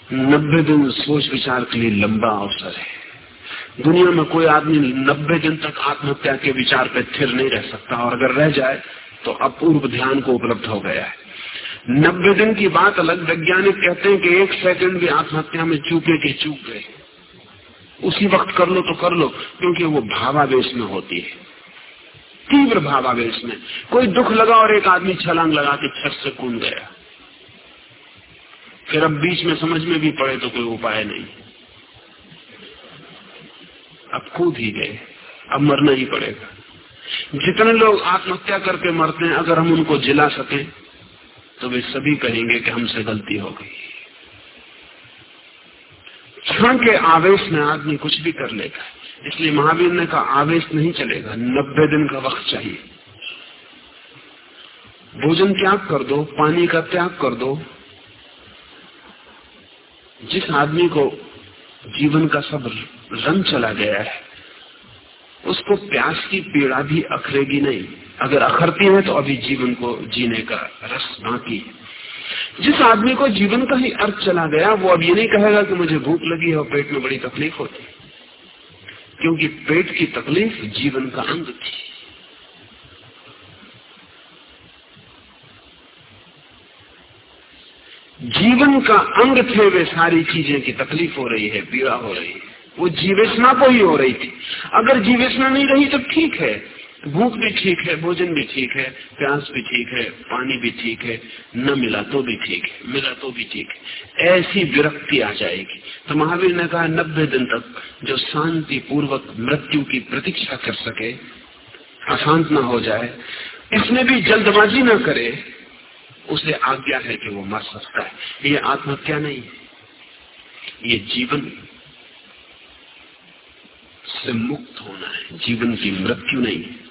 नब्बे दिन सोच विचार के लिए लंबा अवसर है। दुनिया में कोई आदमी नब्बे दिन तक आत्महत्या के विचार पे स्थिर नहीं रह सकता, और अगर रह जाए तो अपूर्व ध्यान को उपलब्ध हो गया है। नब्बे दिन की बात अलग वैज्ञानिक कहते हैं कि एक सेकंड भी आत्महत्या में चूके के चूक गए। उसी वक्त कर लो तो कर लो, क्योंकि वो भावावेश में होती है। तीव्र भावावेश में। कोई दुख लगा और एक आदमी छलांग लगा के छत से कूद गया। फिर अब बीच में समझ में भी पड़े तो कोई उपाय नहीं। अब कूद ही गए। अब मरना ही पड़ेगा। जितने लोग आत्महत्या करके मरते हैं, अगर हम उनको जिला सके तो वे सभी कहेंगे कि हमसे गलती हो गई। क्षण के आवेश में आदमी कुछ भी कर लेगा इसलिए महावीर ने कहा, आवेश नहीं चलेगा, नब्बे दिन का वक्त चाहिए। भोजन त्याग कर दो, पानी का त्याग कर दो। जिस आदमी को जीवन का सब रंग चला गया है, उसको प्यास की पीड़ा भी अखरेगी नहीं। अगर अखरती है तो अभी जीवन को जीने का रस बाकी है। जिस आदमी को जीवन का ही अर्थ चला गया, वो अब ये नहीं कहेगा कि मुझे भूख लगी है और पेट में बड़ी तकलीफ़ होती क्योंकि पेट की तकलीफ़ जीवन का अंग थी। जीवन का अंग थे वे, सारी चीज़ें की तकलीफ़ हो रही है, पीड़ा हो रही है। वो जीवेशना को ही हो रही थी। अगर जीवेशना नहीं रही तो ठीक है भूख भी ठीक है, भोजन भी ठीक है, प्यास भी ठीक है, पानी भी ठीक है, न मिला तो भी ठीक है, मिला तो भी ठीक है। ऐसी विरक्ति आ जाएगी। तो महावीर ने कहा, नब्बे दिन तक जो शांति पूर्वक मृत्यु की प्रतीक्षा कर सके, अशांत ना हो जाए, इसमें भी जल्दबाजी ना करे, उसे आज्ञा है कि वो मर सकता है। ये आत्महत्या नहीं है? ये जीवन से मुक्त होना है, जीवन की मृत्यु नहीं है।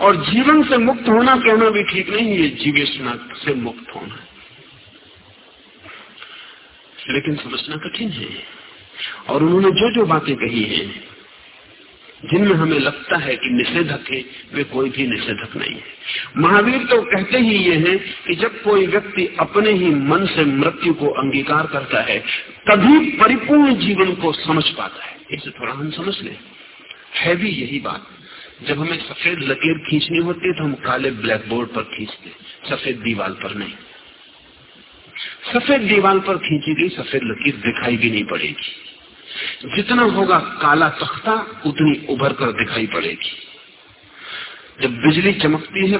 और जीवन से मुक्त होना कहना भी ठीक नहीं है जीवेशना से मुक्त होना। लेकिन समझना कठिन है। और उन्होंने जो जो बातें कही हैं, जिनमें हमें लगता है कि निषेधक है, वे कोई भी निषेधक नहीं है। महावीर तो कहते ही ये हैं कि जब कोई व्यक्ति अपने ही मन से मृत्यु को अंगीकार करता है, तभी परिपूर्ण जीवन को समझ पाता है। इसे थोड़ा हम समझ लें। है भी यही बात। जब हमें सफ़ेद लकीर खींचनी होती है तो हम काले ब्लैक बोर्ड पर खींचते सफ़ेद दीवार पर नहीं। सफ़ेद दीवार पर खींची गई सफ़ेद लकीर दिखाई भी नहीं पड़ेगी। जितना होगा काला तख्ता, उतनी उभर कर दिखाई पड़ेगी। जब बिजली चमकती है,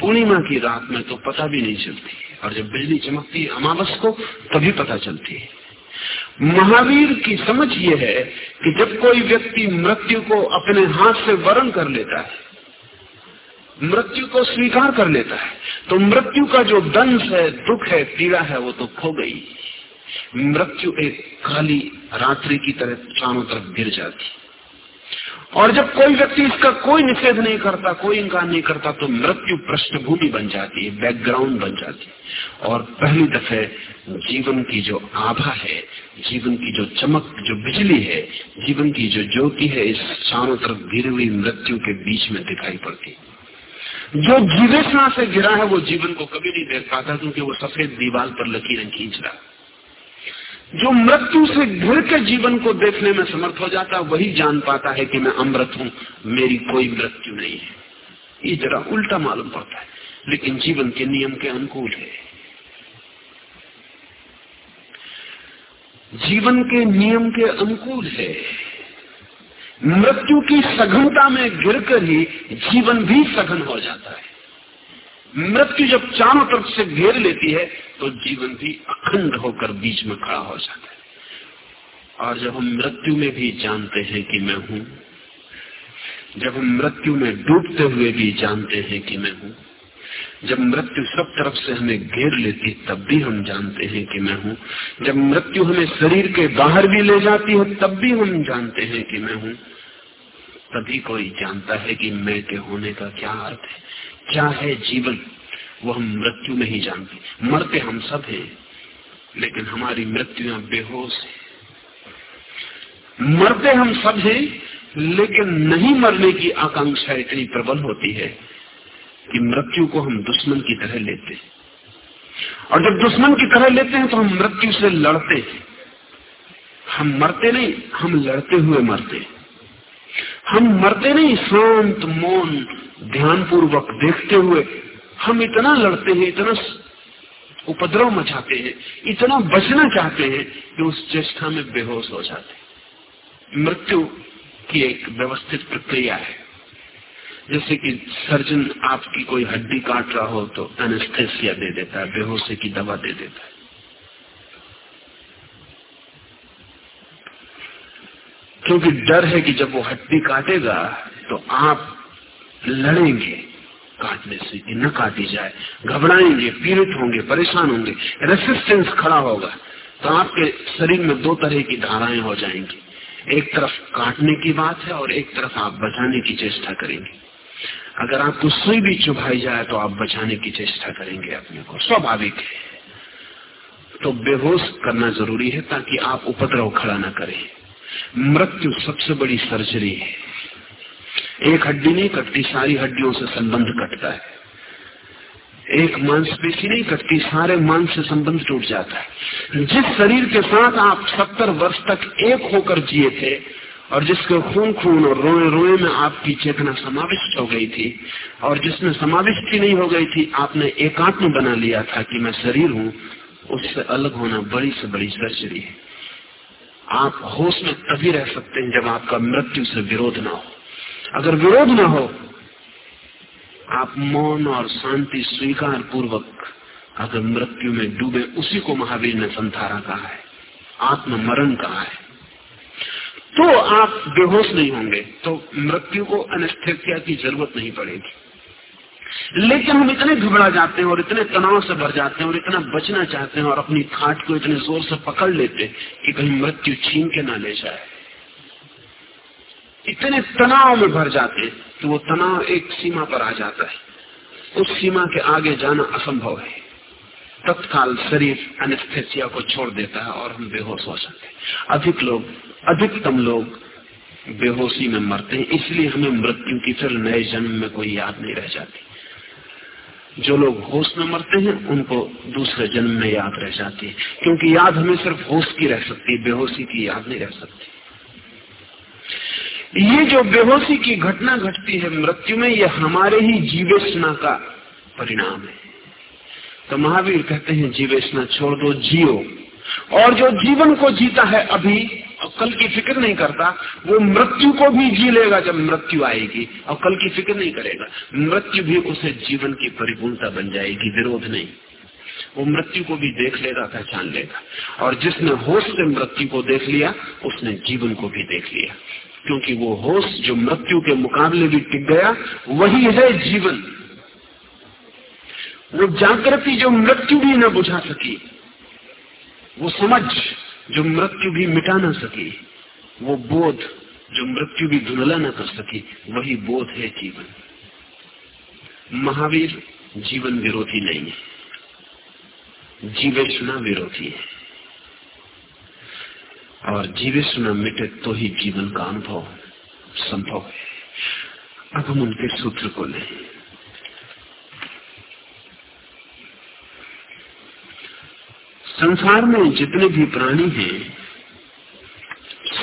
पूर्णिमा की रात में तो पता भी नहीं चलती और जब बिजली चमकती है अमावस को, तभी पता चलती है। महावीर की समझ यह है कि जब कोई व्यक्ति मृत्यु को अपने हाथ से वरण कर लेता है, मृत्यु को स्वीकार कर लेता है तो मृत्यु का जो दंश है, दुख है, पीड़ा है, वो तो खो गई। मृत्यु एक काली रात्रि की तरह चारों तरफ़ गिर जाती। और जब कोई व्यक्ति इसका कोई निषेध नहीं करता, कोई इंकार नहीं करता तो मृत्यु पृष्ठभूमि बन जाती है बैकग्राउंड बन जाती है। और पहली दफे जीवन की जो आभा है, जीवन की जो चमक, जो बिजली है, जीवन की जो ज्योति है, इस चारों तरफ़ गिरी हुई मृत्यु के बीच में दिखाई पड़ती जो जीवेशना से गिरा है, वो जीवन को कभी नहीं देख पाता, क्योंकि वो सफ़ेद दीवार पर लकीरें खींच रहा जो मृत्यु से घिर के जीवन को देखने में समर्थ हो जाता है, वही जान पाता है कि मैं अमृत हूँ, मेरी कोई मृत्यु नहीं है। ये जरा उल्टा मालूम पड़ता है, लेकिन जीवन के नियम के अनुकूल है। जीवन के नियम के अनुकूल है। मृत्यु की सघनता में गिरकर ही जीवन भी सघन हो जाता है। मृत्यु जब चारों तरफ़ से घेर लेती है तो जीवन भी अखंड होकर बीच में खड़ा हो जाता है। और जब हम मृत्यु में भी जानते हैं कि मैं हूँ, जब हम मृत्यु में डूबते हुए भी जानते हैं कि मैं हूँ, जब मृत्यु सब तरफ़ से हमें घेर लेती, तब भी हम जानते हैं कि मैं हूँ। जब मृत्यु हमें शरीर के बाहर भी ले जाती है, तब भी हम जानते हैं कि मैं हूँ। तभी कोई जानता है कि मैं के होने का क्या अर्थ है। क्या है जीवन? वो हम मृत्यु में ही जानते। मरते हम सब हैं, लेकिन हमारी मृत्यु बेहोश है। मरते हम सब हैं, लेकिन नहीं मरने की आकांक्षा इतनी प्रबल होती है कि मृत्यु को हम दुश्मन की तरह लेते हैं। और जब दुश्मन की तरह लेते हैं तो हम मृत्यु से लड़ते हैं। हम मरते नहीं, हम लड़ते हुए मरते हम मरते नहीं, शांत, मौन ध्यान पूर्वक देखते हुए हम इतना लड़ते हैं, इतना उपद्रव मचाते हैं, इतना बचना चाहते हैं कि उस चेष्टा में बेहोश हो जाते मृत्यु की एक व्यवस्थित प्रक्रिया है। जैसे कि सर्जन आपकी कोई हड्डी काट रहा हो तो एनेस्थेसिया दे देता है, बेहोशी की दवा दे देता है। क्योंकि डर है कि जब वो हड्डी काटेगा तो आप लड़ेंगे। काटने से कि न काटी जाए। घबराएँगे, पीड़ित होंगे, परेशान होंगे। रेसिस्टेंस खड़ा होगा। तो आपके शरीर में दो तरह की धाराएँ हो जाएँगी। एक तरफ़ काटने की बात है और एक तरफ़ आप बचाने की चेष्टा करेंगे। अगर आपको सुई भी चुभाई जाए तो आप बचाने की चेष्टा करेंगे अपने को। स्वाभाविक है। तो बेहोश करना ज़रूरी है ताकि आप उपद्रव खड़ा ना करें। मृत्यु सबसे बड़ी सर्जरी है। एक हड्डी नहीं, कटती सारी हड्डियों से संबंध कटता है। एक मांसपेशी नहीं, कटती सारे मांस से संबंध टूट जाता है। जिस शरीर के साथ आप सत्तर वर्ष तक एक होकर जिए थे, और जिसके खून खून और रोए रोए में आपकी चेतना समाविष्ट हो गई थी, और जिसमें समाविष्ट ही नहीं हो गई थी, आपने एकात्म बना लिया था कि मैं शरीर हूँ, उससे अलग होना बड़ी से बड़ी सर्जरी है। आप होश में तभी रह सकते हैं जब आपका मृत्यु से विरोध ना हो। अगर विरोध ना हो, आप मौन और शांति स्वीकार पूर्वक अगर मृत्यु में डूबे, उसी को महावीर ने संथारा कहा है। आत्म मरण कहा है। तो आप बेहोश नहीं होंगे तो मृत्यु को अनस्थेसिया की ज़रूरत नहीं पड़ेगी। लेकिन हम इतने घबरा जाते हैं और इतने तनाव से भर जाते हैं और इतना बचना चाहते हैं और अपनी खाट को इतने ज़ोर से पकड़ लेते कि कहीं मृत्यु छीन के ना ले जाए। इतने तनाव में भर जाते हैं कि वो तनाव एक सीमा पर आ जाता है। उस सीमा के आगे जाना असंभव है। तत्काल शरीर अनिस्थेसिया को छोड़ देता है और हम बेहोश हो जाते हैं। अधिक लोग, अधिकतम लोग बेहोशी में मरते हैं, इसलिए हमें मृत्यु की फिर नए जन्म में कोई याद नहीं रह जाती। जो लोग होश में मरते हैं, उनको दूसरे जन्म में याद रह जाती है। क्योंकि याद हमें सिर्फ़ होश की रह सकती है, बेहोशी की याद नहीं रह सकती। ये जो बेहोशी की घटना घटती है मृत्यु में यह हमारे ही जीवेशना का परिणाम है। तो महावीर कहते हैं जीवेशना छोड़ दो, जियो। और जो जीवन को जीता है अभी और कल की फ़िक्र नहीं करता, वो मृत्यु को भी जी लेगा जब मृत्यु आएगी, और कल की फ़िक्र नहीं करेगा। मृत्यु भी उसे जीवन की परिपूर्णता बन जाएगी, विरोध नहीं। वो मृत्यु को भी देख लेगा, पहचान लेगा। और जिसने होश से मृत्यु को देख लिया, उसने जीवन को भी देख लिया। क्योंकि वो होश जो मृत्यु के मुकाबले भी टिक गया, वही है जीवन। वो जागृति जो मृत्यु भी न बुझा सकी, वो समझ जो मृत्यु भी मिटा ना सकी, वो बोध जो मृत्यु भी धुंधला ना कर सकी, वही बोध है जीवन। महावीर जीवन विरोधी नहीं है। जीवेशना विरोधी है। और जीवित न मिटे तो ही जीवन का अनुभव संभव है। अब हम उनके सूत्र को लें। संसार में जितने भी प्राणी हैं,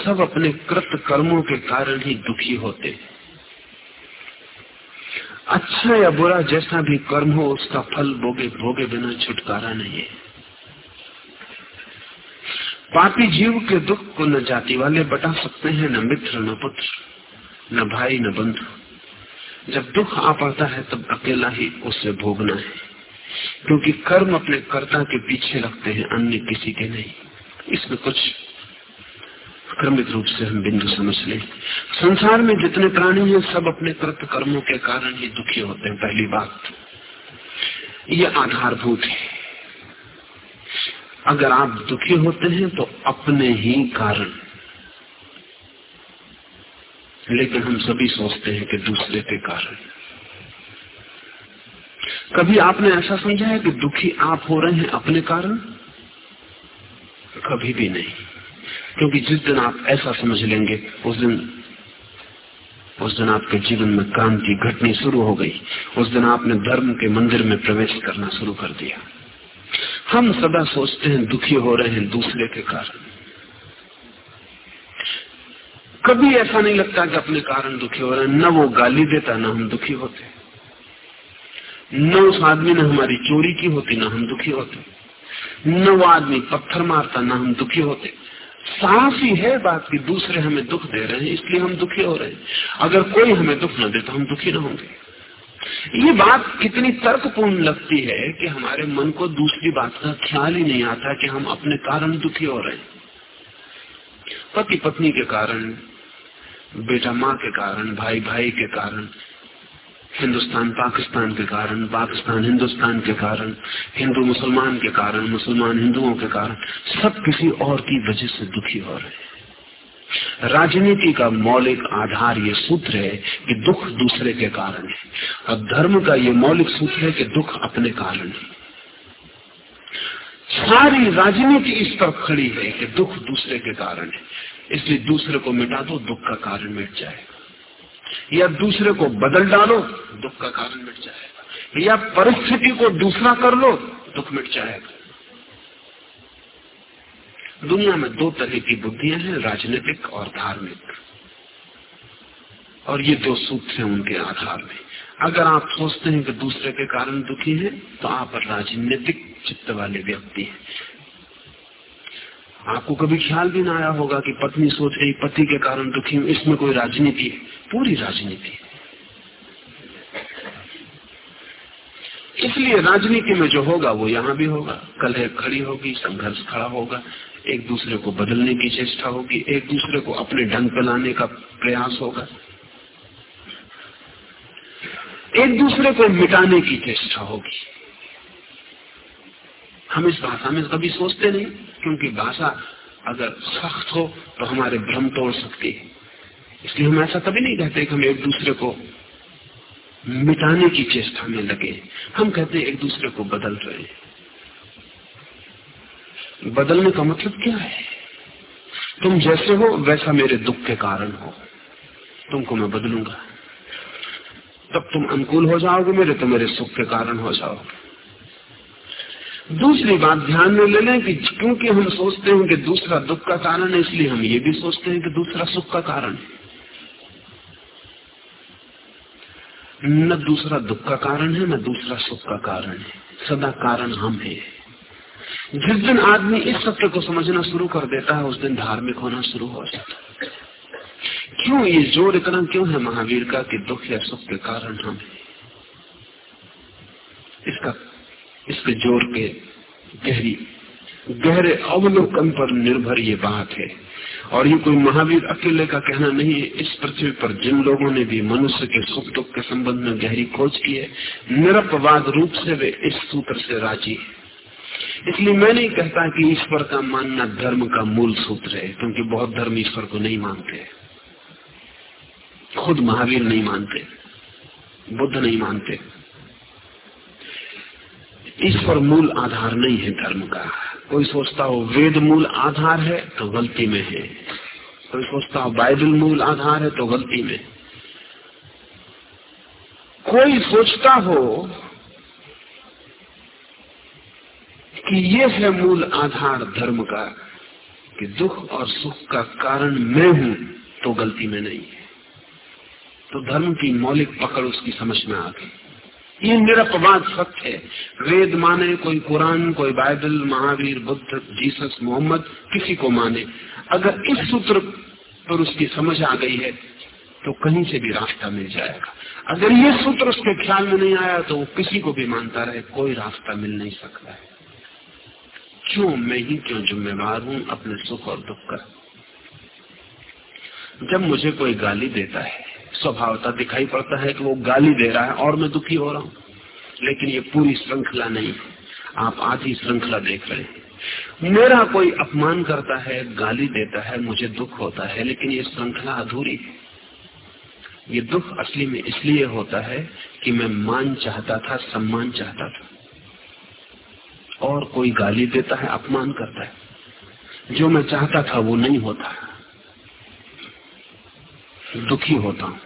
सब अपने कृत कर्मों के कारण ही दुखी होते अच्छा या बुरा जैसा भी कर्म हो, उसका फल भोगे भोगे बिना छुटकारा नहीं है। पापी जीव के दुख को न जाति वाले बटा सकते हैं, न मित्र, न पुत्र, न भाई, न बंधु। जब दुख आ पड़ता है, तब अकेला ही उसे भोगना है। क्योंकि कर्म अपने कर्ता के पीछे रखते हैं, अन्य किसी के नहीं। इसमें कुछ क्रमिक रूप से हम बिंदु समझ लें। संसार में जितने प्राणी हैं, सब अपने कृत कर्मों के कारण ही दुखी होते हैं, पहली बात। ये आधारभूत है। अगर आप दुखी होते हैं तो अपने ही कारण। लेकिन हम सभी सोचते हैं कि दूसरे के कारण। कभी आपने ऐसा समझा है कि दुखी आप हो रहे हैं अपने कारण? कभी भी नहीं। क्योंकि जिस दिन आप ऐसा समझ लेंगे, उस दिन उस दिन आपके जीवन में क्रांति घटनी शुरू हो गई। उस दिन आपने धर्म के मंदिर में प्रवेश करना शुरू कर दिया। हम सदा सोचते हैं दुखी हो रहे हैं दूसरे के कारण। कभी ऐसा नहीं लगता कि अपने कारण दुखी हो रहे हैं। न वो गाली देता, न हम दुखी होते। न उस आदमी ने हमारी चोरी की होती, न हम दुखी होते। न वो आदमी पत्थर मारता, न हम दुखी होते। साफ़ ही है बात कि दूसरे हमें दुख दे रहे हैं, इसलिए हम दुखी हो रहे हैं। अगर कोई हमें दुख न दे तो हम दुखी न होंगे। ये बात कितनी तर्कपूर्ण लगती है कि हमारे मन को दूसरी बात का ख्याल ही नहीं आता कि हम अपने कारण दुखी हो रहे हैं। पति पत्नी के कारण, बेटा माँ के कारण भाई भाई के कारण हिंदुस्तान, पाकिस्तान के कारण, पाकिस्तान हिंदुस्तान के कारण, हिंदू मुसलमान के कारण, मुसलमान हिंदुओं के कारण, सब किसी और की वजह से दुखी हो रहे हैं। राजनीति का मौलिक आधार ये सूत्र है कि दुख दूसरे के कारण है, और धर्म का ये मौलिक सूत्र है कि दुख अपने कारण है। सारी राजनीति इस पर खड़ी है कि दुख दूसरे के कारण है, इसलिए दूसरे को मिटा दो, दुख का कारण मिट जाएगा। या दूसरे को बदल डालो, दुख का कारण मिट जाएगा। या परिस्थिति को दूसरा कर लो, दुख मिट जाएगा। दुनिया में दो तरह की बुद्धियाँ हैं, राजनीतिक और धार्मिक। और ये दो सूत्र हैं उनके आधार में। अगर आप सोचते हैं कि दूसरे के कारण दुखी हैं तो आप राजनीतिक चित्त वाले व्यक्ति हैं। आपको कभी ख्याल भी ना आया होगा कि पत्नी सोच रही, पति के कारण दुखी हूँ। इसमें कोई राजनीति, पूरी राजनीति। इसलिए राजनीति में जो होगा, वो यहाँ भी होगा। कलह खड़ी होगी, संघर्ष खड़ा होगा। एक दूसरे को बदलने की चेष्टा होगी। एक दूसरे को अपने ढंग पर लाने का प्रयास होगा। एक दूसरे को मिटाने की चेष्टा होगी। हम इस भाषा में कभी सोचते नहीं, क्योंकि भाषा अगर सख्त हो तो हमारे भ्रम तोड़ सकती है। इसलिए हम ऐसा कभी नहीं कहते कि हम एक दूसरे को मिटाने की चेष्टा में लगे हम कहते हैं एक दूसरे को बदल रहे हैं। बदलने का मतलब क्या है? तुम जैसे हो, वैसा मेरे दुख के कारण हो। तुमको मैं बदलूँगा। तब तुम अनुकूल हो जाओगे मेरे तो मेरे सुख के कारण हो जाओगे। दूसरी बात ध्यान में ले लें कि क्योंकि हम सोचते हैं कि दूसरा दुख का कारण है, इसलिए हम ये भी सोचते हैं कि दूसरा सुख का कारण है। न दूसरा दुख का कारण है, न दूसरा सुख का कारण है। सदा कारण हम है। जिस दिन आदमी इस सत्य को समझना शुरू कर देता है, उस दिन धार्मिक होना शुरू हो जाता है। क्यों ये ज़ोर इतना क्यों है महावीर का कि दुख या सुख के कारण हम इसका इसके ज़ोर के गहरी, गहरे अवलोकन पर निर्भर ये बात है। और ये कोई महावीर अकेले का कहना नहीं है, इस पृथ्वी पर जिन लोगों ने भी मनुष्य के सुख दुख के संबंध में गहरी खोज की है, निरपवाद रूप से वे इस सूत्र से राज़ी है। इसलिए मैं नहीं कहता कि ईश्वर का मानना धर्म का मूल सूत्र है, क्योंकि बहुत धर्म ईश्वर को नहीं मानते। खुद महावीर नहीं मानते, बुद्ध नहीं मानते। ईश्वर मूल आधार नहीं है धर्म का। कोई सोचता हो वेद मूल आधार है तो गलती में है। कोई सोचता हो बाइबल मूल आधार है तो गलती में। कोई सोचता हो कि ये है मूल आधार धर्म का, कि दुख और सुख का कारण मैं हूँ तो गलती में नहीं है। तो धर्म की मौलिक पकड़ उसकी समझ में आ गई। ये निरपवाद सत्य है। वेद माने कोई कुरान, कोई Bible, Mahavir, Buddha, Jesus, Muhammad, किसी को माने। अगर इस सूत्र पर उसकी समझ आ गई है तो कहीं से भी रास्ता मिल जाएगा। अगर ये सूत्र उसके ख्याल में नहीं आया तो वो किसी को भी मानता रहे, कोई रास्ता मिल नहीं सकता है। क्यों मैं ही क्यों जिम्मेवार हूँ अपने सुख और दुख का? जब मुझे कोई गाली देता है स्वभावता दिखाई पड़ता है कि वो गाली दे रहा है और मैं दुखी हो रहा हूँ। लेकिन ये पूरी श्रृंखला नहीं। आप आधी श्रृंखला देख रहे हैं। मेरा कोई अपमान करता है, गाली देता है, मुझे दुख होता है, लेकिन ये श्रृंखला अधूरी है। ये दुख असली में इसलिए होता है कि मैं मान चाहता था, सम्मान चाहता था। और कोई गाली देता है, अपमान करता है। जो मैं चाहता था, वो नहीं होता। दुखी होता हूँ।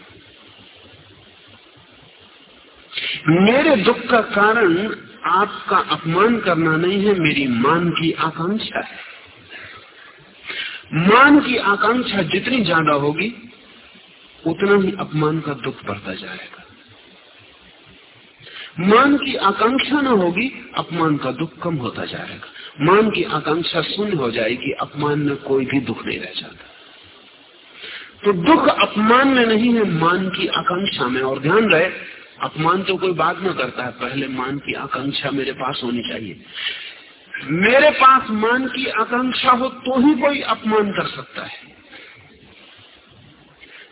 मेरे दुख का कारण आपका अपमान करना नहीं है, मेरी मान की आकांक्षा है। मान की आकांक्षा जितनी ज़्यादा होगी, उतना ही अपमान का दुख बढ़ता जाएगा। मान की आकांक्षा न होगी, अपमान का दुख कम होता जाएगा। मान की आकांक्षा शून्य हो जाएगी, अपमान में कोई भी दुख नहीं रह जाता। तो दुख अपमान में नहीं है, मान की आकांक्षा में। और ध्यान रहे, अपमान तो कोई बात ना करता है, पहले मान की आकांक्षा मेरे पास होनी चाहिए। मेरे पास मान की आकांक्षा हो तो ही कोई अपमान कर सकता है।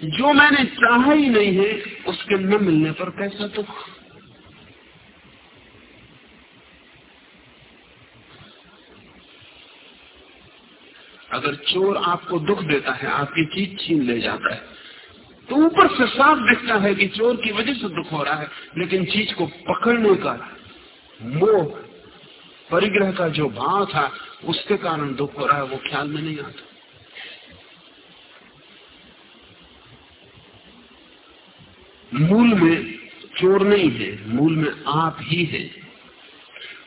जो मैंने चाहा ही नहीं है, उसके न मिलने पर कैसा दुख? अगर चोर आपको दुख देता है, आपकी चीज़ छीन ले जाता है तो ऊपर से साफ़ दिखता है कि चोर की वजह से दुख हो रहा है, लेकिन चीज़ को पकड़ने का मोह, परिग्रह का जो भाव था, उसके कारण दुख हो रहा है, वो ख्याल में नहीं आता। मूल में चोर नहीं है, मूल में आप ही है।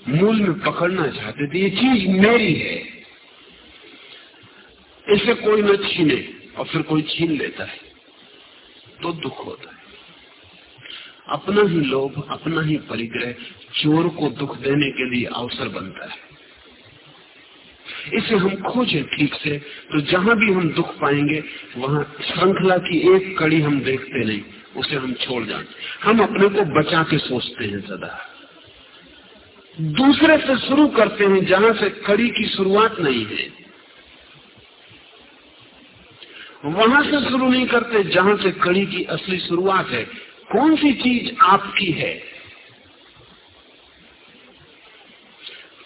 मूल में पकड़ना चाहते थे, ये चीज़ मेरी है। इसे कोई न छीने, और फिर कोई छीन लेता है। तो दुख होता है। अपना ही लोभ, अपना ही परिग्रह, चोर को दुख देने के लिए अवसर बनता है। इसे हम खोजें ठीक से तो जहाँ भी हम दुख पाएँगे, वहाँ श्रृंखला की एक कड़ी हम देखते नहीं, उसे हम छोड़ जाते हम अपने को बचा के सोचते हैं सदा। दूसरे से शुरू करते हैं, जहाँ से कड़ी की शुरुआत नहीं है। वहाँ से शुरू नहीं करते जहाँ से कड़ी की असली शुरुआत है। कौन सी चीज़ आपकी है?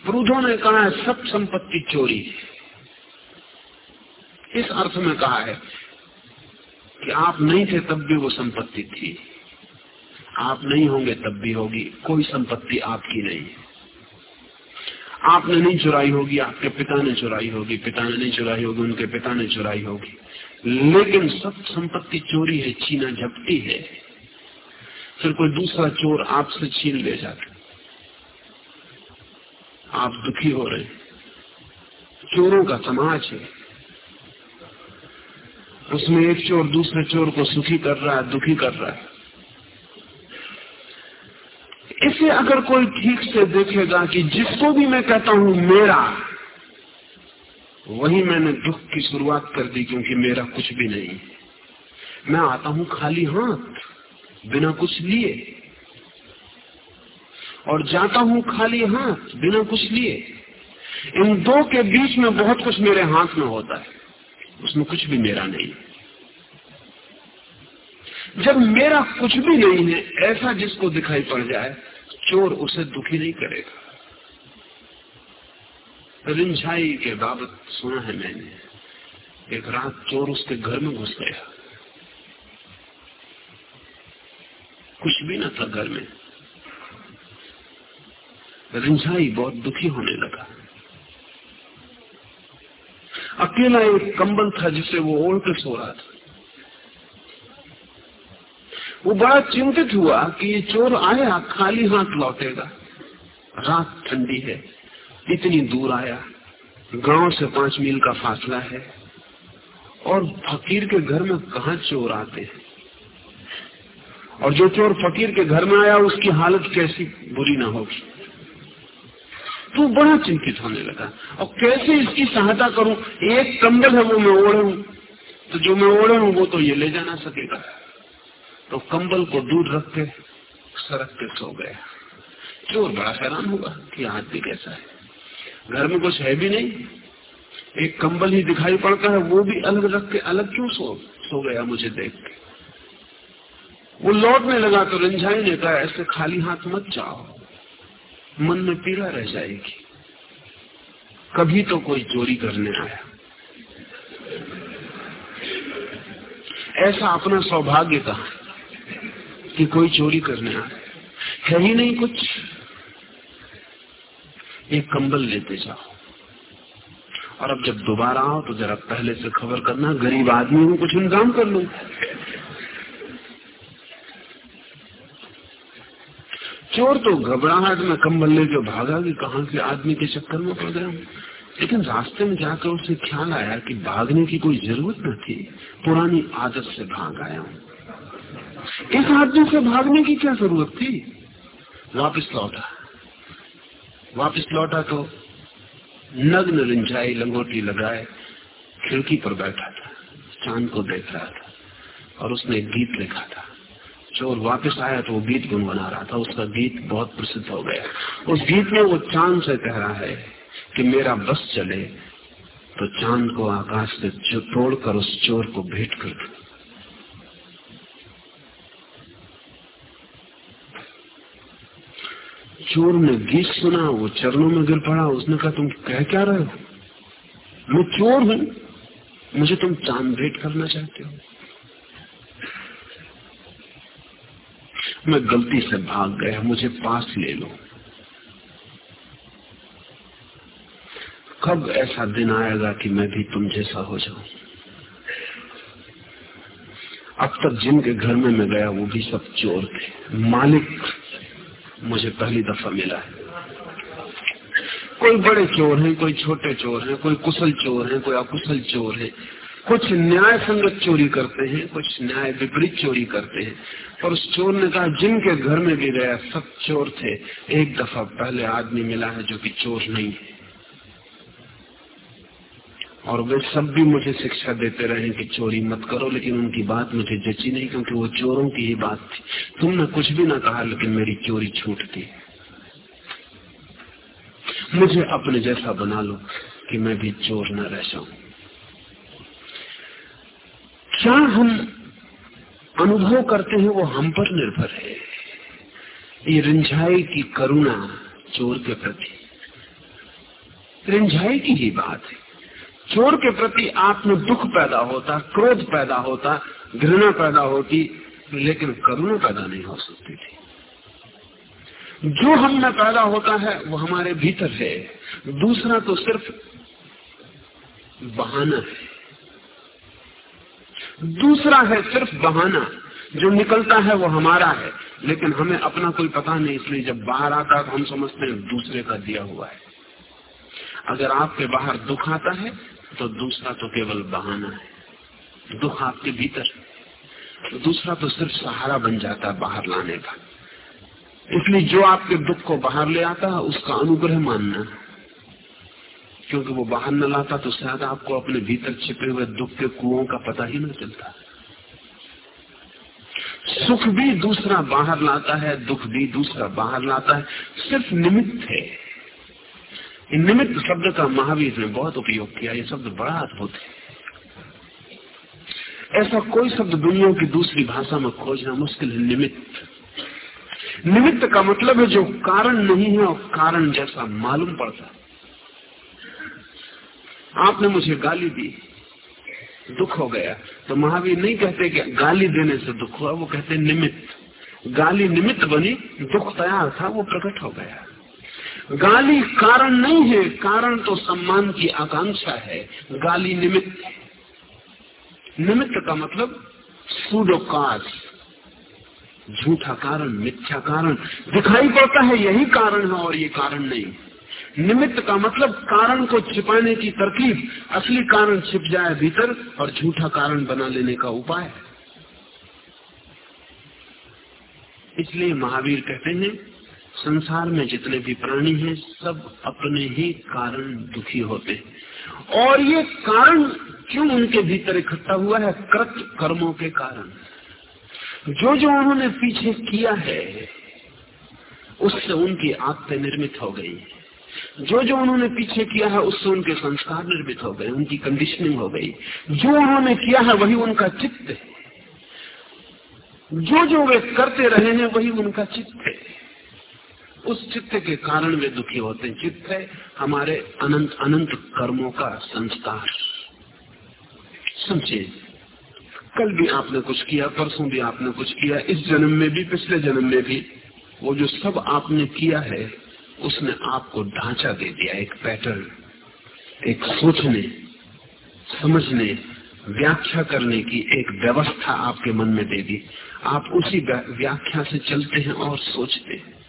प्रूधो ने कहा है, सब संपत्ति चोरी। इस अर्थ में कहा है कि आप नहीं थे तब भी वो संपत्ति थी। आप नहीं होंगे तब भी होगी, कोई संपत्ति आपकी नहीं है। आपने नहीं चुराई होगी, आपके पिता ने चुराई होगी, पिता ने नहीं चुराई होगी, उनके पिता ने चुराई होगी। लेकिन सब संपत्ति चोरी है छीना झपटी है। फिर कोई दूसरा चोर आपसे छीन ले जाता आप दुखी हो रहे हैं। चोरों का समाज है। उसमें एक चोर दूसरे चोर को सुखी कर रहा है, दुखी कर रहा है। इसे अगर कोई ठीक से देखेगा कि जिसको भी मैं कहता हूँ, मेरा वही मैंने दुख की शुरुआत कर दी क्योंकि मेरा कुछ भी नहीं। मैं आता हूँ खाली हाथ, बिना कुछ लिए। और जाता हूँ खाली हाथ, बिना कुछ लिए। इन दो के बीच में बहुत कुछ मेरे हाथ में होता है, उसमें कुछ भी मेरा नहीं। जब मेरा कुछ भी नहीं है, ऐसा जिसको दिखाई पड़ जाए, चोर उसे दुखी नहीं करेगा। रिंझाई के बाबत सुना है मैंने। एक रात चोर उसके घर में घुस गया। कुछ भी ना था घर में। रिंझाई बहुत दुखी होने लगा। अकेला एक कंबल था जिसे वो ओढ़ के सो रहा था। वो बड़ा चिंतित हुआ कि ये चोर आया, खाली हाथ लौटेगा। रात ठंडी है। इतनी दूर आया। गाँव से पाँच मील का फासला है। और फकीर के घर में कहा चोर आते हैं? और जो चोर फकीर के घर में आया, उसकी हालत कैसी बुरी ना होगी? तो बड़ा चिंतित होने लगा। और कैसे इसकी सहायता करूँ? एक कंबल है, वो मैं ओढ़े। तो जो मैं ओढ़े हूँ वो तो ये ले जाना सकेगा। तो कंबल को दूर रख के सड़क पे सो गया। चोर बड़ा हैरान हुआ कि आदमी कैसा है। घर में कुछ है भी नहीं। एक कंबल ही दिखाई पड़ता है, वो भी अलग रख के अलग क्यों सो सो गया मुझे देख के। वो लौटने लगा तो रंझाई ने कहा, ऐसे खाली हाथ मत जाओ, मन में पीड़ा रह जाएगी। कभी तो कोई चोरी करने आया। ऐसा अपना सौभाग्य था कि कोई चोरी करने आया। है ही नहीं कुछ। एक कंबल लेते जाओ और अब जब दोबारा आओ तो जरा पहले से खबर करना, गरीब आदमी हूँ, कुछ इंतज़ाम कर लू। चोर तो घबराहट में कंबल लेके भागा कि कहा से आदमी के चक्कर में पड़ गया लेकिन रास्ते में जाकर उसे ख्याल आया कि भागने की कोई ज़रूरत न थी, पुरानी आदत से भाग आया हूँ। इस आदमी से भागने की क्या ज़रूरत थी? वापस लौटा। वापस लौटा तो नग्न रिंझाई लंगोटी लगाए, खिड़की पर बैठा था, चाँद को देख रहा था, और उसने एक गीत लिखा था। चोर वापस आया तो वो गीत गुनगुना रहा था, उसका गीत बहुत प्रसिद्ध हो गया। उस गीत में वो चाँद से कह रहा है कि मेरा बस चले तो चाँद को आकाश से तोड़कर उस चोर को भेंट कर दू। चोर ने गीत सुना वो चरणों में गिर पड़ा, उसने कहा, तुम कह क्या रहे हो? मैं चोर हूँ। मुझे तुम चाँद भेंट करना चाहते हो। मैं गलती से भाग गया, मुझे पास ले लो। कब ऐसा दिन आएगा कि मैं भी तुम जैसा हो जाऊँ? अब तक जिनके घर में मैं गया, वो भी सब चोर थे। मालिक मुझे पहली दफ़ा मिला है। कोई बड़े चोर हैं, कोई छोटे चोर हैं, कोई कुशल चोर है, कोई अकुशल चोर है। कुछ न्याय संगत चोरी करते हैं, कुछ न्याय विपरीत चोरी करते हैं। और उस चोर ने कहा, जिनके घर में भी गया, सब चोर थे। एक दफ़ा पहले आदमी मिला है जो कि चोर नहीं है। और वे सब भी मुझे शिक्षा देते रहे कि चोरी मत करो, लेकिन उनकी बात मुझे जची नहीं, क्योंकि वो चोरों की ही बात थी। तुमने कुछ भी ना कहा, लेकिन मेरी चोरी छूटती मुझे अपने जैसा बना लो कि मैं भी चोर न रह जाऊँ। क्या हम अनुभव करते हैं, वो हम पर निर्भर है। ये रिंझाई की करुणा चोर के प्रति। रिंझाई की ही बात है। चोर के प्रति आप में दुख पैदा होता, क्रोध पैदा होता, घृणा पैदा होती, लेकिन करुणा पैदा नहीं हो सकती थी। जो हम में पैदा होता है, वो हमारे भीतर है। दूसरा तो सिर्फ़ बहाना है। दूसरा है सिर्फ़ बहाना। जो निकलता है, वो हमारा है। लेकिन हमें अपना कोई पता नहीं, इसलिए जब बाहर आता है तो हम समझते हैं, दूसरे का दिया हुआ है। अगर आपके बाहर दुख आता है तो दूसरा तो केवल बहाना है। दुख आपके भीतर। दूसरा तो सिर्फ़ सहारा बन जाता है बाहर लाने का। इसलिए जो आपके दुख को बाहर ले आता है, उसका अनुग्रह मानना क्योंकि वो बाहर न लाता तो शायद आपको अपने भीतर छिपे हुए दुख के कुओं का पता ही न चलता। सुख भी दूसरा बाहर लाता है, दुख भी दूसरा बाहर लाता है। सिर्फ़ निमित्त है। निमित्त शब्द का महावीर ने बहुत उपयोग किया, ये शब्द बड़ा अद्भुत है। ऐसा कोई शब्द दुनिया की दूसरी भाषा में खोजना मुश्किल है, निमित्त। निमित्त का मतलब है जो कारण नहीं है और कारण जैसा मालूम पड़ता है। आपने मुझे गाली दी, दुख हो गया। तो महावीर नहीं कहते कि गाली देने से दुख हुआ, वो कहते निमित्त। गाली निमित्त बनी, दुख तैयार था, वो प्रकट हो गया। गाली कारण नहीं है, कारण तो सम्मान की आकांक्षा है। गाली निमित्त निमित्त का मतलब सूडोकाश झूठा कारण, मिथ्या कारण। दिखाई पड़ता है यही कारण है और ये कारण नहीं। निमित्त का मतलब कारण को छिपाने की तरकीब। असली कारण छिप जाए भीतर और झूठा कारण बना लेने का उपाय। इसलिए महावीर कहते हैं संसार में जितने भी प्राणी हैं, सब अपने ही कारण दुखी होते हैं। और ये कारण क्यों उनके भीतर इकट्ठा हुआ है? कृत कर्मों के कारण। जो जो उन्होंने पीछे किया है, उससे उनकी आदतें निर्मित हो गई जो जो उन्होंने पीछे किया है, उससे उनके संस्कार निर्मित हो गए, उनकी कंडीशनिंग हो गई। जो उन्होंने किया है, वही उनका चित्त है। जो जो वे करते रहे हैं, वही उनका चित्त है। उस चित्त के कारण वे दुखी होते हैं। चित्त है हमारे अनंत अनंत कर्मों का संस्कार। समझे? कल भी आपने कुछ किया, परसों भी आपने कुछ किया, इस जन्म में भी, पिछले जन्म में भी, वो जो सब आपने किया है, उसने आपको ढांचा दे दिया, एक पैटर्न एक सोचने, समझने, व्याख्या करने की एक व्यवस्था आपके मन में दे दी। आप उसी व्याख्या से चलते हैं और सोचते हैं।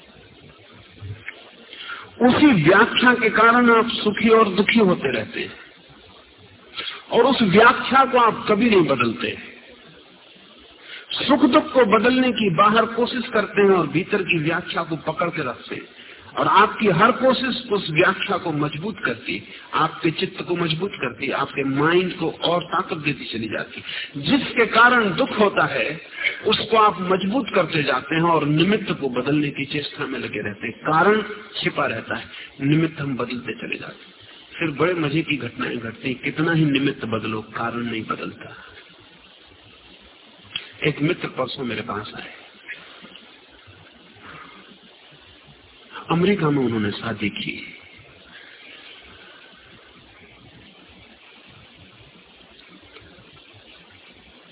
उसी व्याख्या के कारण आप सुखी और दुखी होते रहते हैं। और उस व्याख्या को आप कभी नहीं बदलते। सुख दुख को बदलने की बाहर कोशिश करते हैं और भीतर की व्याख्या को पकड़ के रखते हैं। और आपकी हर कोशिश उस व्याख्या को मज़बूत करती, आपके चित्त को मज़बूत करती, आपके माइंड को और ताकत देती चली जाती। जिसके कारण दुख होता है, उसको आप मज़बूत करते जाते हैं और निमित्त को बदलने की चेष्टा में लगे रहते हैं। कारण छिपा रहता है, निमित्त हम बदलते चले जाते फिर बड़े मज़े की घटनाएँ घटती कितना ही निमित्त बदलो, कारण नहीं बदलता। एक मित्र परसों मेरे पास आए। अमेरिका में उन्होंने शादी की।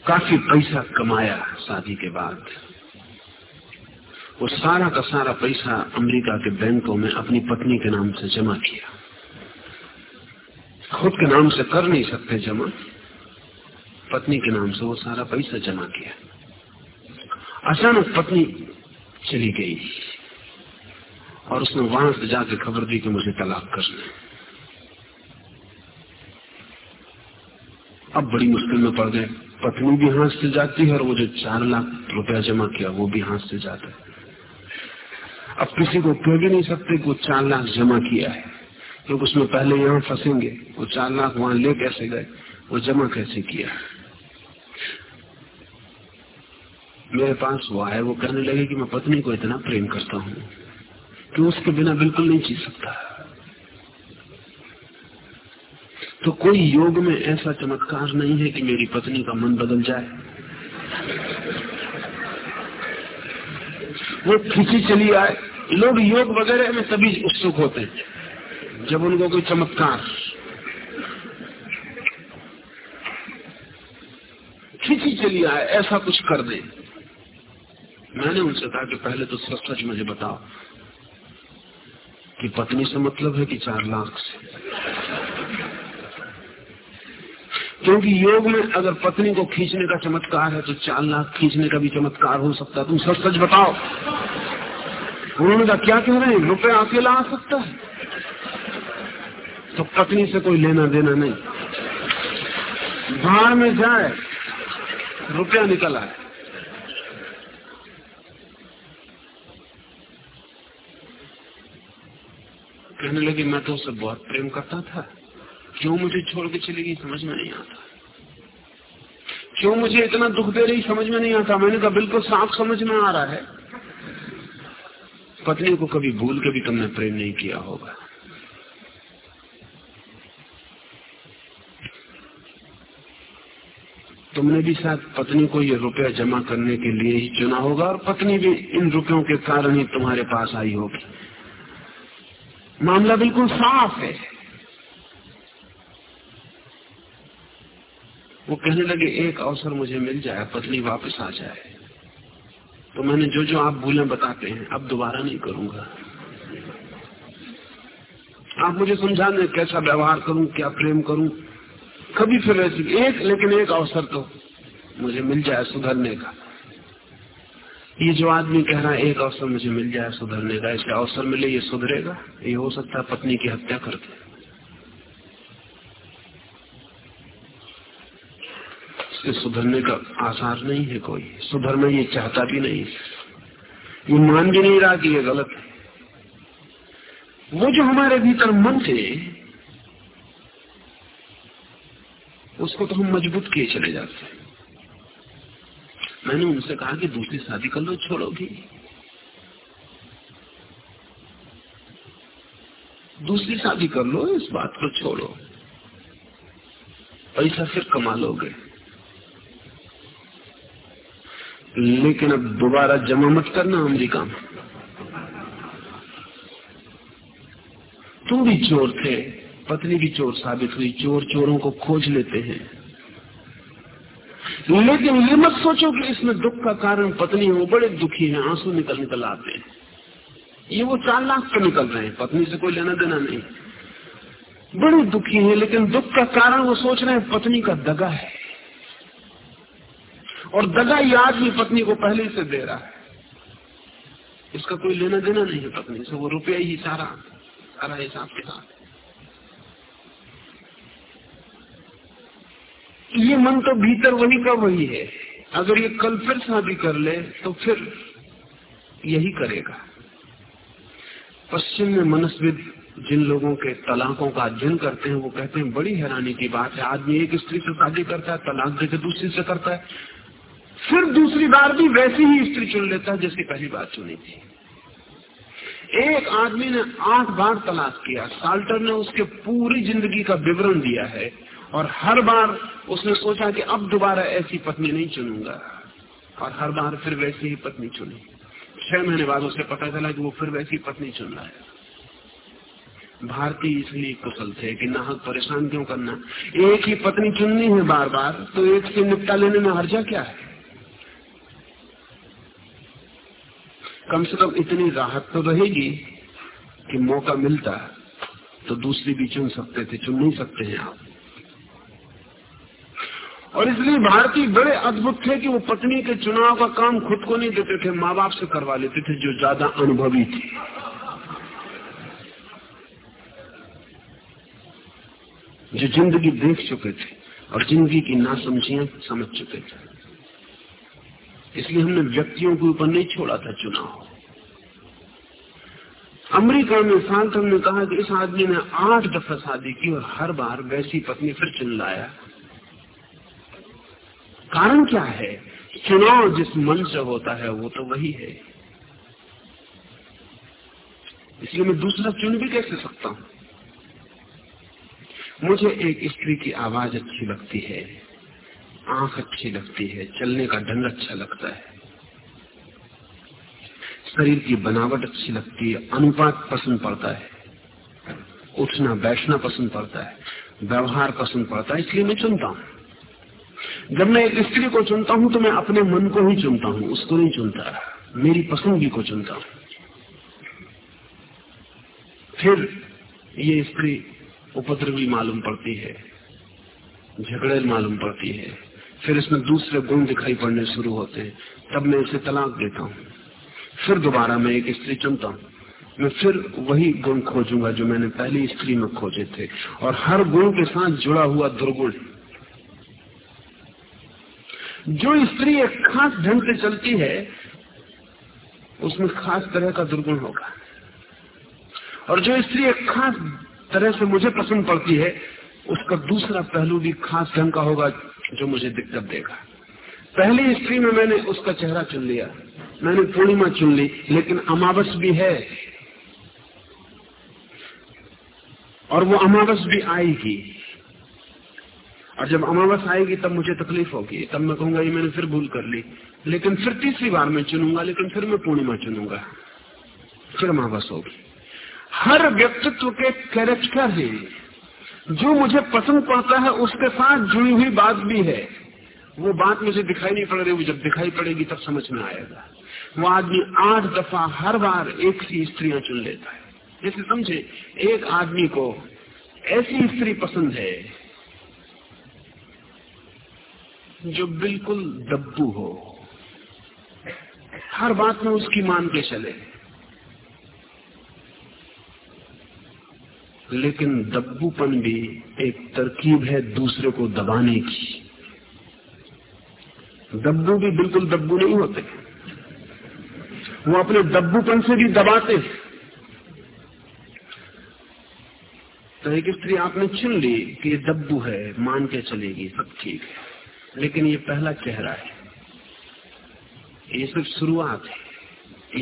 काफ़ी पैसा कमाया शादी के बाद। वो सारा का सारा पैसा अमेरिका के बैंकों में अपनी पत्नी के नाम से जमा किया। खुद के नाम से कर नहीं सकते जमा। पत्नी के नाम से वो सारा पैसा जमा किया। अचानक पत्नी चली गई। और उसने वहाँ से जाके खबर दी कि मुझे तलाक करना है। अब बड़ी मुश्किल में पड़ गए। पत्नी भी हाथ से जाती है और वो जो चार लाख रुपया जमा किया, वो भी हाथ से जाता है। अब किसी को कह भी नहीं सकते कि वो चार लाख जमा किया है। क्योंकि उसमें पहले यहाँ फंसेंगे। वो चार लाख वहाँ ले कैसे गए? वो जमा कैसे किया? मेरे पास वो आए वो कहने लगे कि मैं पत्नी को इतना प्रेम करता हूँ। कि उसके बिना बिल्कुल नहीं जी सकता। तो कोई योग में ऐसा चमत्कार नहीं है कि मेरी पत्नी का मन बदल जाए। वो खिंची चली आए। लोग योग वगैरह में तभी उत्सुक होते हैं, जब उनको कोई चमत्कार। खिंची चली आए, ऐसा कुछ कर दे। मैंने उनसे कहा कि पहले तो सच सच मुझे बताओ। कि पत्नी से मतलब है कि चार लाख से। क्योंकि योग में अगर पत्नी को खींचने का चमत्कार है तो चार लाख खींचने का भी चमत्कार हो सकता है। तुम सच सच बताओ। उन्होंने कहा, क्या कह रहे हैं? रुपया अकेला आ सकता है? तो पत्नी से कोई लेना देना नहीं। बाहर में जाए, रुपया निकल आए। कहने लगी, मैं तो उसे बहुत प्रेम करता था। क्यों मुझे छोड़ के चली गई, समझ में नहीं आता। क्यों मुझे इतना दुख दे रही, समझ में नहीं आता। मैंने कहा, बिल्कुल साफ़ समझ में आ रहा है। पत्नी को कभी भूल के भी तुमने प्रेम नहीं किया होगा। तुमने भी शायद पत्नी को ये रुपया जमा करने के लिए ही चुना होगा, और पत्नी भी इन रुपयों के कारण ही तुम्हारे पास आई होगी। मामला बिल्कुल साफ़ है। वो कहने लगे, एक अवसर मुझे मिल जाए, पत्नी वापस आ जाए। तो मैंने जो जो आप भूलें बताते हैं, अब दोबारा नहीं करूँगा। आप मुझे समझा दें कैसा व्यवहार करूँ, क्या प्रेम करूँ? कभी फिर ऐसी एक, लेकिन एक अवसर तो मुझे मिल जाए सुधरने का। ये जो आदमी कह रहा है, एक अवसर मुझे मिल जाए सुधरने का इसका अवसर मिले ये सुधरेगा। ये हो सकता है पत्नी की हत्या करके इसके सुधरने का आसार नहीं है कोई। सुधरना ये चाहता भी नहीं। ये मान भी नहीं रहा कि ये गलत है। वो जो हमारे भीतर मन थे, उसको तो हम मज़बूत किए चले जाते हैं। मैंने उनसे कहा कि दूसरी शादी कर लो, छोड़ोगी। दूसरी शादी कर लो, इस बात को छोड़ो। पैसा फिर कमा लोगे। लेकिन अब दोबारा जमा मत करना अमरीका में। तुम भी चोर थे, पत्नी भी चोर साबित हुई, चोर चोरों को खोज लेते हैं। लेकिन ये मत सोचो कि इसमें दुख का कारण पत्नी हो, बड़े दुखी है, आँसू निकल निकल आते हैं। ये वो चार लाख तो निकल रहे हैं, पत्नी से कोई लेना देना नहीं। बड़े दुखी है, लेकिन दुख का कारण वो सोच रहे हैं, पत्नी का दगा है। और दगा ये आदमी पत्नी को पहले से दे रहा है। इसका कोई लेना देना नहीं है पत्नी से, वो रुपया ही सारा सारा हिसाब के किताब ये मन तो भीतर वही का वही है। अगर ये कल फिर शादी कर ले तो फिर यही करेगा। पश्चिम में मनस्विद जिन लोगों के तलाकों का अध्ययन करते हैं, वो कहते हैं, बड़ी हैरानी की बात है, आदमी एक स्त्री से शादी करता है, तलाक देकर दूसरी से करता है। फिर दूसरी बार भी वैसी ही स्त्री चुन लेता है, जैसी पहली बार चुनी थी। एक आदमी ने आठ बार तलाक किया, साल्टर ने उसके पूरी ज़िंदगी का विवरण दिया है। और हर बार उसने सोचा कि अब दोबारा ऐसी पत्नी नहीं चुनूँगा। और हर बार फिर वैसी ही पत्नी चुनी। छह महीने बाद उसे पता चला कि वो फिर वैसी पत्नी चुन रहा है। भारतीय इसलिए कुशल थे कि नाहक परेशान क्यों करना? एक ही पत्नी चुननी है बार बार तो एक से निपटा लेने में हर्जा क्या है? कम से कम इतनी राहत तो रहेगी कि मौका मिलता तो दूसरी भी चुन सकते थे, चुन नहीं सकते हैं आप। और इसलिए भारतीय बड़े अद्भुत थे कि वो पत्नी के चुनाव का काम खुद को नहीं देते थे माँ बाप से करवा लेते थे जो ज़्यादा अनुभवी थे। जो ज़िंदगी देख चुके थे और ज़िंदगी की नासमझियाँ समझ चुके थे। इसलिए हमने व्यक्तियों के ऊपर नहीं छोड़ा था चुनाव। अमेरिका में साल्टन ने कहा कि इस आदमी ने आठ दफ़ा शादी की और हर बार वैसी पत्नी फिर चुन लाया कारण क्या है? चुनाव जिस मन से होता है, वो तो वही है। इसलिए मैं दूसरा चुन भी कैसे सकता हूँ? मुझे एक स्त्री की आवाज़ अच्छी लगती है, आँख अच्छी लगती है, चलने का ढंग अच्छा लगता है। शरीर की बनावट अच्छी लगती है, अनुपात पसंद पड़ता है। उठना, बैठना पसंद पड़ता है, व्यवहार पसंद पड़ता है, इसलिए मैं चुनता हूँ। जब मैं एक स्त्री को चुनता हूँ तो मैं अपने मन को ही चुनता हूँ। उसको नहीं चुनता। मेरी पसंदगी को चुनता हूँ। फिर ये स्त्री उपद्रवी मालूम पड़ती है। झगड़े मालूम पड़ती है। फिर इसमें दूसरे गुण दिखाई पड़ने शुरू होते हैं। तब मैं इसे तलाक देता हूँ। फिर दोबारा मैं एक स्त्री चुनता हूँ। मैं फिर वही गुण खोजूँगा जो मैंने पहली स्त्री में खोजे थे। और हर गुण के साथ जुड़ा हुआ दुर्गुण जो स्त्री एक खास ढंग से चलती है, उसमें खास तरह का दुर्गुण होगा। और जो स्त्री एक खास तरह से मुझे पसंद पड़ती है, उसका दूसरा पहलू भी खास ढंग का होगा जो मुझे दिक्कत देगा। पहली स्त्री में मैंने उसका चेहरा चुन लिया। मैंने पूर्णिमा चुन ली, लेकिन अमावस भी है। और वो अमावस भी आएगी। और जब अमावस आएगी, तब मुझे तकलीफ़ होगी। तब मैं कहूँगा, ये मैंने फिर भूल कर ली। लेकिन फिर तीसरी बार मैं चुनूँगा, लेकिन फिर मैं पूर्णिमा चुनूँगा। फिर अमावस होगी। हर व्यक्तित्व के कैरेक्टर है। जो मुझे पसंद पड़ता है, उसके साथ जुड़ी हुई बात भी है। वो बात मुझे दिखाई नहीं पड़ रही, वो जब दिखाई पड़ेगी, तब समझ में आएगा। वो आदमी आठ दफ़ा हर बार एक सी स्त्रियाँ चुन लेता है। जैसे समझे, एक आदमी को ऐसी स्त्री पसंद है जो बिल्कुल दब्बू हो। हर बात में उसकी मान के चले। लेकिन दब्बूपन भी एक तरकीब है दूसरे को दबाने की। दब्बू भी बिल्कुल दब्बू नहीं होते। वो अपने दब्बूपन से भी दबाते तो एक स्त्री आपने चुन ली कि ये दब्बू है, मान के चलेगी, सब ठीक है। लेकिन ये पहला चेहरा है। ये सिर्फ़ शुरुआत है।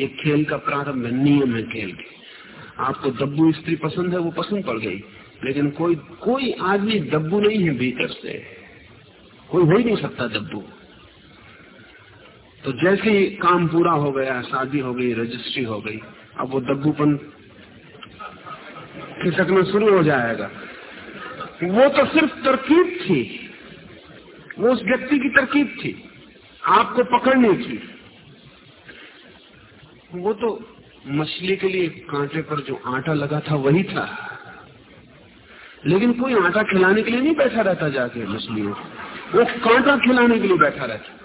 ये खेल का प्रारंभ है नियम है खेल के। आपको दब्बू स्त्री पसंद है, वो पसंद पड़ गई। लेकिन कोई कोई आदमी दब्बू नहीं है भीतर से। कोई हो ही नहीं सकता दब्बू। तो जैसे ही काम पूरा हो गया, शादी हो गई, रजिस्ट्री हो गई, अब वो दब्बूपन खिसकना शुरू हो जाएगा। वो तो सिर्फ़ तरकीब थी। वो उस व्यक्ति की तरकीब थी। आपको पकड़ने की वो तो मछली के लिए कांटे पर जो आटा लगा था, वही था। लेकिन कोई आटा खिलाने के लिए नहीं बैठा रहता जाके मछलियों वो कांटा खिलाने के लिए बैठा रहता।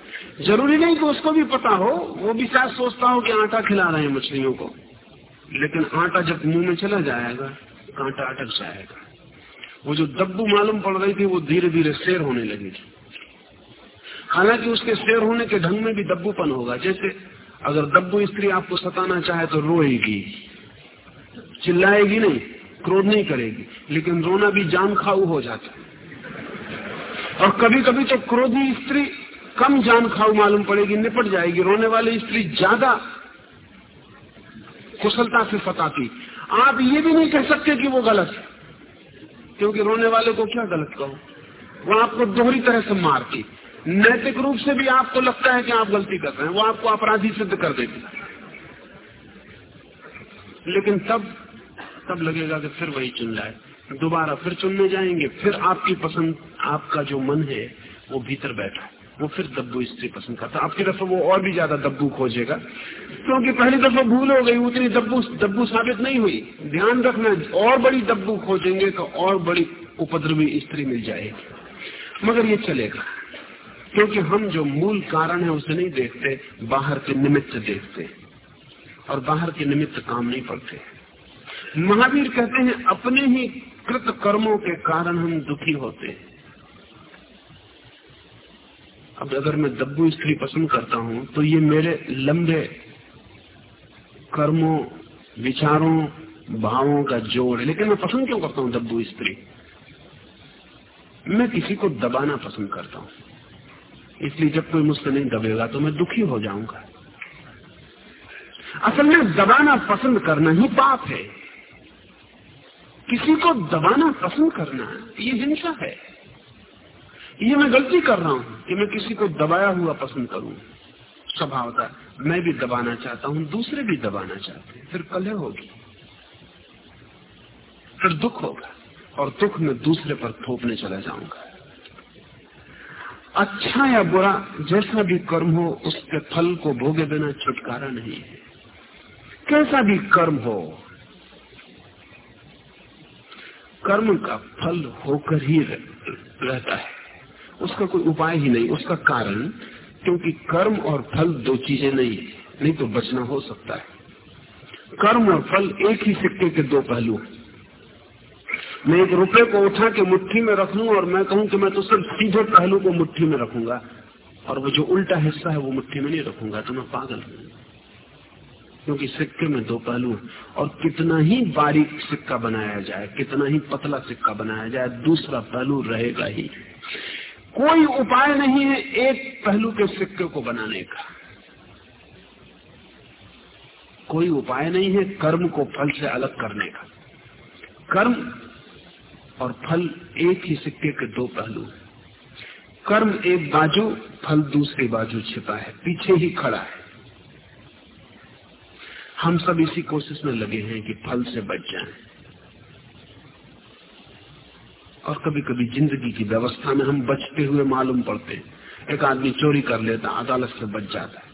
ज़रूरी नहीं कि उसको भी पता हो, वो भी शायद सोचता हो कि आटा खिला रहे हैं मछलियों को। लेकिन आटा जब मुँह में चला जाएगा, कांटा अटक जाएगा। वो जो दब्बू मालूम पड़ रही थी, वो धीरे धीरे शेर होने लगी थी। हालाँकि उसके शेर होने के ढंग में भी दब्बूपन होगा। जैसे अगर दब्बू स्त्री आपको सताना चाहे तो रोएगी, चिल्लाएगी नहीं, क्रोध नहीं करेगी, लेकिन रोना भी जान खाऊ हो जाता है। और कभी कभी तो क्रोधी स्त्री कम जान खाऊ मालूम पड़ेगी, निपट जाएगी। रोने वाली स्त्री ज़्यादा कुशलता से सताती। आप ये भी नहीं कह सकते कि वो गलत है, क्योंकि रोने वाले को क्या गलत कहो? वो आपको दोहरी तरह से मारती। नैतिक रूप से भी आपको लगता है कि आप गलती कर रहे हैं। वो आपको अपराधी सिद्ध कर देगी। लेकिन तब तब लगेगा कि फिर वही चुन जाए दोबारा फिर चुनने जाएँगे, फिर आपकी पसंद, आपका जो मन है, वो भीतर बैठा। वो फिर दब्बू स्त्री पसंद करता आपकी दफ़ा वो और भी ज़्यादा दब्बू खोजेगा। क्योंकि पहली दफ़ा भूल हो गई, उतनी दब्बू दब्बू साबित नहीं हुई। ध्यान रखना, और बड़ी दब्बू खोजेंगे तो और बड़ी उपद्रवी स्त्री मिल जाएगी। मगर ये चलेगा। क्योंकि हम जो मूल कारण है उसे नहीं देखते, बाहर के निमित्त देखते और बाहर के निमित्त काम नहीं पड़ते। महावीर कहते हैं, अपने ही कृत कर्मों के कारण हम दुखी होते हैं। अब अगर मैं दब्बू स्त्री पसंद करता हूँ तो ये मेरे लंबे कर्मों, विचारों, भावों का जोड़ है। लेकिन मैं पसंद क्यों करता हूँ दब्बू स्त्री? मैं किसी को दबाना पसंद करता हूँ। इसलिए जब कोई मुझसे नहीं दबेगा तो मैं दुखी हो जाऊँगा। असल में दबाना पसंद करना ही पाप है। किसी को दबाना पसंद करना ये हिंसा है। ये मैं गलती कर रहा हूँ कि मैं किसी को दबाया हुआ पसंद करूँ। स्वभावता मैं भी दबाना चाहता हूँ, दूसरे भी दबाना चाहते हैं। फिर कलह होगी। फिर दुख होगा। और दुख में दूसरे पर थोपने चला जाऊँगा। अच्छा या बुरा, जैसा भी कर्म हो, उसके फल को भोगे बिना छुटकारा नहीं है। कैसा भी कर्म हो, कर्म का फल होकर ही रहता है। उसका कोई उपाय ही नहीं, उसका कारण, क्योंकि कर्म और फल दो चीज़ें नहीं है, नहीं तो बचना हो सकता है। कर्म और फल एक ही सिक्के के दो पहलू मैं एक रुपए को उठा के मुट्ठी में रख लू और मैं कहूँ कि मैं तो सिर्फ़ सीधे पहलू को मुट्ठी में रखूँगा। और वो जो उल्टा हिस्सा है वो मुट्ठी में नहीं रखूँगा तो मैं पागल हूँ। क्योंकि सिक्के में दो पहलू और कितना ही बारीक सिक्का बनाया जाए, कितना ही पतला सिक्का बनाया जाए, दूसरा पहलू रहेगा ही। कोई उपाय नहीं है एक पहलू के सिक्के को बनाने का। कोई उपाय नहीं है कर्म को फल से अलग करने का। कर्म और फल एक ही सिक्के के दो पहलू कर्म एक बाजू, फल दूसरी बाजू छिपा है, पीछे ही खड़ा है। हम सब इसी कोशिश में लगे हैं कि फल से बच जाएँ। और कभी कभी ज़िंदगी की व्यवस्था में हम बचते हुए मालूम पड़ते हैं। एक आदमी चोरी कर लेता, अदालत से बच जाता है।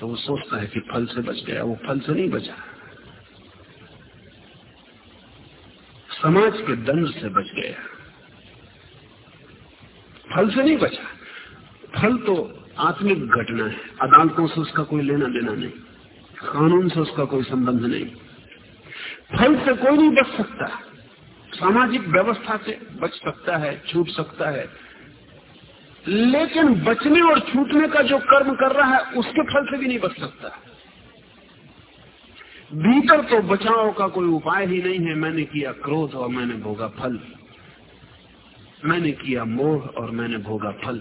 तो वो सोचता है कि फल से बच गया, वो फल से नहीं बचा। समाज के दंड से बच गया। फल से नहीं बचा। फल तो आत्मिक घटना है। अदालतों से उसका कोई लेना देना नहीं। कानून से उसका कोई संबंध नहीं। फल से कोई नहीं बच सकता। सामाजिक व्यवस्था से बच सकता है, छूट सकता है। लेकिन बचने और छूटने का जो कर्म कर रहा है, उसके फल से भी नहीं बच सकता। भीतर तो बचाव का कोई उपाय ही नहीं है। मैंने किया क्रोध और मैंने भोगा फल। मैंने किया मोह और मैंने भोगा फल।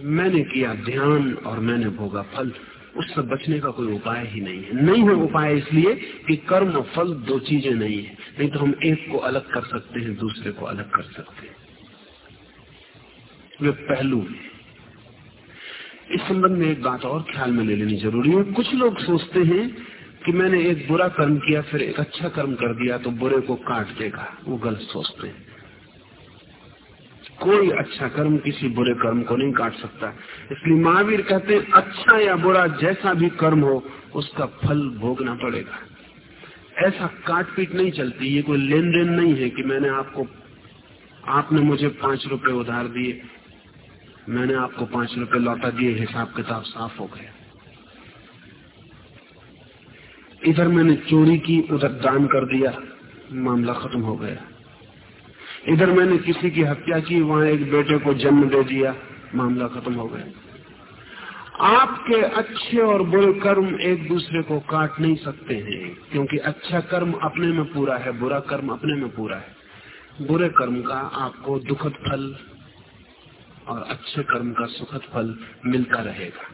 मैंने किया ध्यान और मैंने भोगा फल। उससे बचने का कोई उपाय ही नहीं है। नहीं है उपाय इसलिए कि कर्म फल दो चीज़ें नहीं है। नहीं तो हम एक को अलग कर सकते हैं, दूसरे को अलग कर सकते हैं। वे पहलू इस संबंध में एक बात और ख्याल में ले लेनी ज़रूरी है। कुछ लोग सोचते हैं कि मैंने एक बुरा कर्म किया, फिर एक अच्छा कर्म कर दिया तो बुरे को काट देगा। वो गलत सोचते हैं। कोई अच्छा कर्म किसी बुरे कर्म को नहीं काट सकता। इसलिए महावीर कहते हैं अच्छा या बुरा जैसा भी कर्म हो, उसका फल भोगना पड़ेगा। ऐसा काट पीट नहीं चलती। ये कोई लेन देन नहीं है कि मैंने आपको, आपने मुझे पाँच रुपए उधार दिए। मैंने आपको पाँच रुपए लौटा दिए, हिसाब किताब साफ़ हो गया। इधर मैंने चोरी की, उधर दान कर दिया, मामला खत्म हो गया। इधर मैंने किसी की हत्या की, वहाँ एक बेटे को जन्म दे दिया, मामला खत्म हो गया। आपके अच्छे और बुरे कर्म एक दूसरे को काट नहीं सकते हैं, क्योंकि अच्छा कर्म अपने में पूरा है, बुरा कर्म अपने में पूरा है। बुरे कर्म का आपको दुखद फल और अच्छे कर्म का सुखद फल मिलता रहेगा।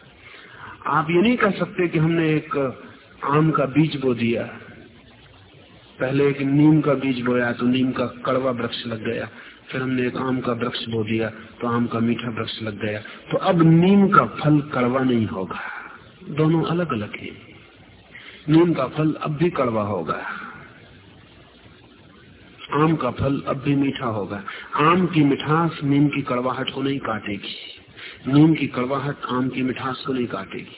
आप ये नहीं कह सकते कि हमने एक आम का बीज बो दिया। पहले एक नीम का बीज बोया तो नीम का कड़वा वृक्ष लग गया। फिर हमने एक आम का वृक्ष बो दिया तो आम का मीठा वृक्ष लग गया। तो अब नीम का फल कड़वा नहीं होगा। दोनों अलग अलग है। नीम का फल अब भी कड़वा होगा। आम का फल अब भी मीठा होगा। आम की मिठास नीम की कड़वाहट को नहीं काटेगी। नीम की कड़वाहट आम की मिठास को नहीं काटेगी।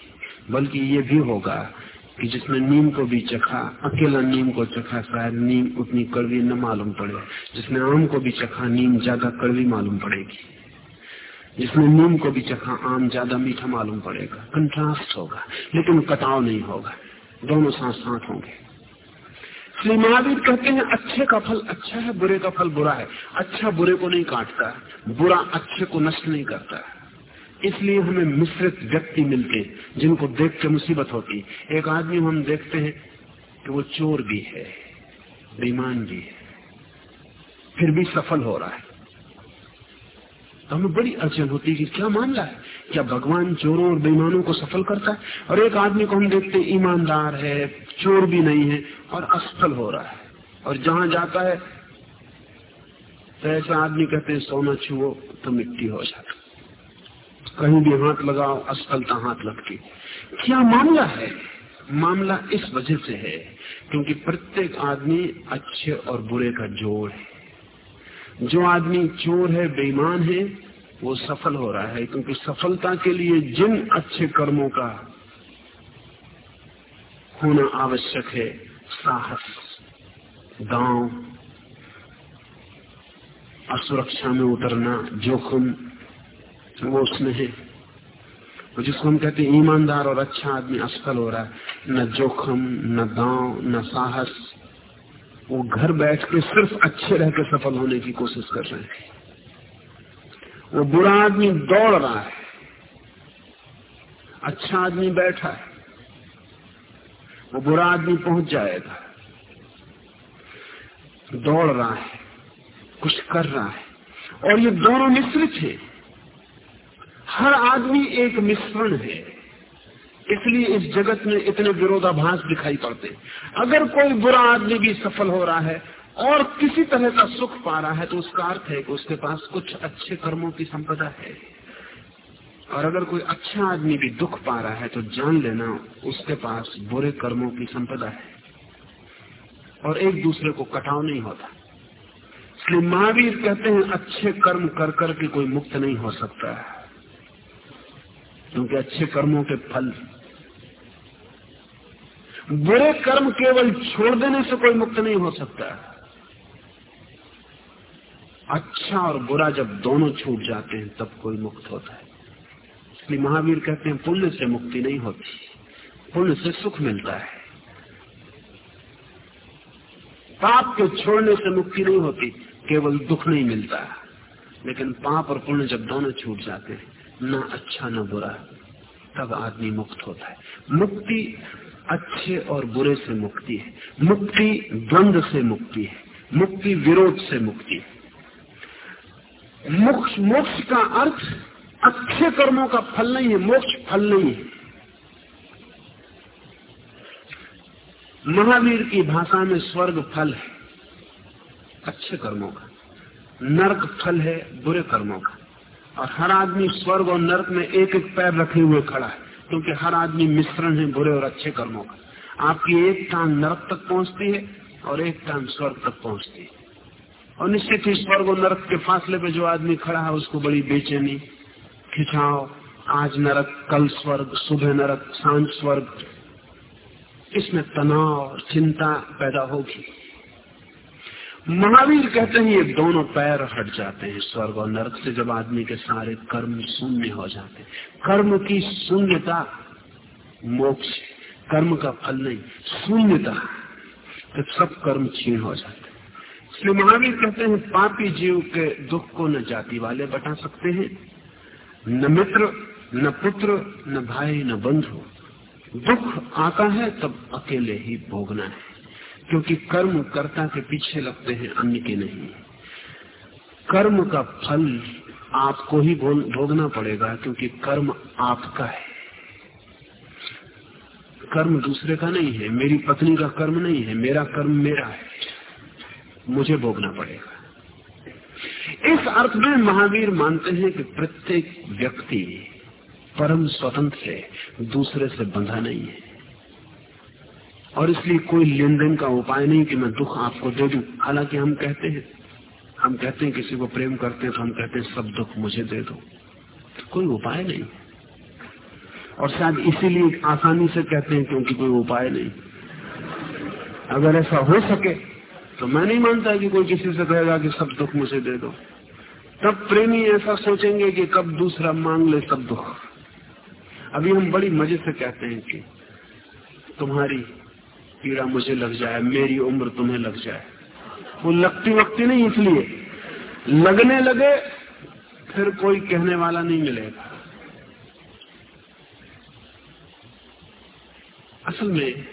बल्कि ये भी होगा कि जिसने नीम को भी चखा, अकेला नीम को चखा, शायद नीम उतनी कड़वी न मालूम पड़े। जिसने आम को भी चखा, नीम ज़्यादा कड़वी मालूम पड़ेगी। जिसने नीम को भी चखा, आम ज़्यादा मीठा मालूम पड़ेगा। कंट्रास्ट होगा, लेकिन कटाव नहीं होगा। दोनों साथ साथ होंगे। श्री महावीर कहते हैं, अच्छे का फल अच्छा है, बुरे का फल बुरा है। अच्छा बुरे को नहीं काटता, बुरा अच्छे को नष्ट नहीं करता इसलिए हमें मिश्रित व्यक्ति मिलते जिनको देख के मुसीबत होती एक आदमी हम देखते हैं कि वो चोर भी है बेमान भी है, फिर भी सफल हो रहा है। तो हमें बड़ी अड़चन होती है कि क्या मामला है? क्या भगवान चोरों और बेईमानों को सफल करता है और एक आदमी को हम देखते ईमानदार है, चोर भी नहीं है और असफल हो रहा है। और जहाँ जाता है तो ऐसा आदमी कहते हैं, सोना छुओ तो मिट्टी हो जाता कहीं भी हाथ लगाओ असफलता हाथ लगती क्या मामला है? मामला इस वजह से है क्योंकि प्रत्येक आदमी अच्छे और बुरे का जोड़ है। जो आदमी चोर है, बेईमान है वो सफल हो रहा है, क्योंकि सफलता के लिए जिन अच्छे कर्मों का होना आवश्यक है, साहस गाँव असुरक्षा में उतरना, जोखिम, वो उसमें है। और जिसको हम कहते हैं, ईमानदार और अच्छा आदमी असफल हो रहा है, न जोखम, न गाँव न साहस, वो घर बैठ के सिर्फ़ अच्छे रह के सफल होने की कोशिश कर रहे हैं। वो बुरा आदमी दौड़ रहा है। अच्छा आदमी बैठा है। वो बुरा आदमी पहुँच जाएगा। दौड़ रहा है। कुछ कर रहा है। और ये दोनों मिश्रित है। हर आदमी एक मिश्रण है। इसलिए इस जगत में इतने विरोधाभास दिखाई पड़ते अगर कोई बुरा आदमी भी सफल हो रहा है और किसी तरह का सुख पा रहा है तो उसका अर्थ है कि उसके पास कुछ अच्छे कर्मों की संपदा है। और अगर कोई अच्छा आदमी भी दुख पा रहा है तो जान लेना उसके पास बुरे कर्मों की संपदा है। और एक दूसरे को कटाव नहीं होता। इसलिए महावीर कहते हैं, अच्छे कर्म कर करके कोई मुक्त नहीं हो सकता। है क्योंकि अच्छे कर्मों के फल। बुरे कर्म केवल छोड़ देने से कोई मुक्त नहीं हो सकता। अच्छा और बुरा जब दोनों छूट जाते हैं, तब कोई मुक्त होता है। इसलिए महावीर कहते हैं, पुण्य से मुक्ति नहीं होती, पुण्य से सुख मिलता है। पाप के छोड़ने से मुक्ति नहीं होती, केवल दुख नहीं मिलता। लेकिन पाप और पुण्य जब दोनों छूट जाते हैं, न अच्छा ना बुरा, तब आदमी मुक्त होता है। मुक्ति अच्छे और बुरे से मुक्ति है। मुक्ति द्वंद से मुक्ति है। मुक्ति विरोध से मुक्ति है। मोक्ष मोक्ष का अर्थ अच्छे कर्मों का फल नहीं है, मोक्ष फल नहीं है। महावीर की भाषा में स्वर्ग फल है, अच्छे कर्मों का। नरक फल है, बुरे कर्मों का। और हर आदमी स्वर्ग और नरक में एक एक पैर रखे हुए खड़ा है, क्योंकि हर आदमी मिश्रण है बुरे और अच्छे कर्मों का। आपकी एक टांग नरक तक पहुँचती है और एक टांग स्वर्ग तक पहुँचती है। और निश्चित ही स्वर्ग और नरक के फासले पे जो आदमी खड़ा है, उसको बड़ी बेचैनी। खिंचाव आज नरक, कल स्वर्ग, सुबह नरक, साँझ स्वर्ग। इसमें तनाव चिंता पैदा होगी। महावीर कहते हैं, ये दोनों पैर हट जाते हैं स्वर्ग और नरक से, जब आदमी के सारे कर्म शून्य हो जाते हैं। कर्म की शून्यता मोक्ष कर्म का फल नहीं, शून्यता। तो सब कर्म छीन हो जाते इसलिए महावीर कहते हैं, पापी जीव के दुख को न जाति वाले बटा सकते हैं। न मित्र, न पुत्र, न भाई, न बंधु। दुख आता है तब अकेले ही भोगना है, क्योंकि कर्म कर्ता के पीछे लगते हैं, अन्य के नहीं। कर्म का फल आपको ही भोगना पड़ेगा, क्योंकि कर्म आपका है। कर्म दूसरे का नहीं है, मेरी पत्नी का कर्म नहीं है, मेरा कर्म मेरा है। मुझे भोगना पड़ेगा। इस अर्थ में महावीर मानते हैं कि प्रत्येक व्यक्ति परम स्वतंत्र है, दूसरे से बंधा नहीं है। और इसलिए कोई लेन देन का उपाय नहीं कि मैं दुख आपको दे दू। हालाँकि हम कहते हैं, हम कहते हैं किसी को प्रेम करते हैं तो हम कहते हैं, सब दुख मुझे दे दो। कोई उपाय नहीं। और शायद इसीलिए आसानी से कहते हैं क्योंकि कोई उपाय नहीं। अगर ऐसा हो सके तो मैं नहीं मानता कि कोई किसी से कहेगा कि सब दुख मुझे दे दो। तब प्रेमी ऐसा सोचेंगे कि कब दूसरा मांग ले सब दुख। अभी हम बड़ी मज़े से कहते हैं कि तुम्हारी पीड़ा मुझे लग जाए, मेरी उम्र तुम्हें लग जाए। वो लगती वक्ती नहीं इसलिए। लगने लगे, फिर कोई कहने वाला नहीं मिलेगा। असल में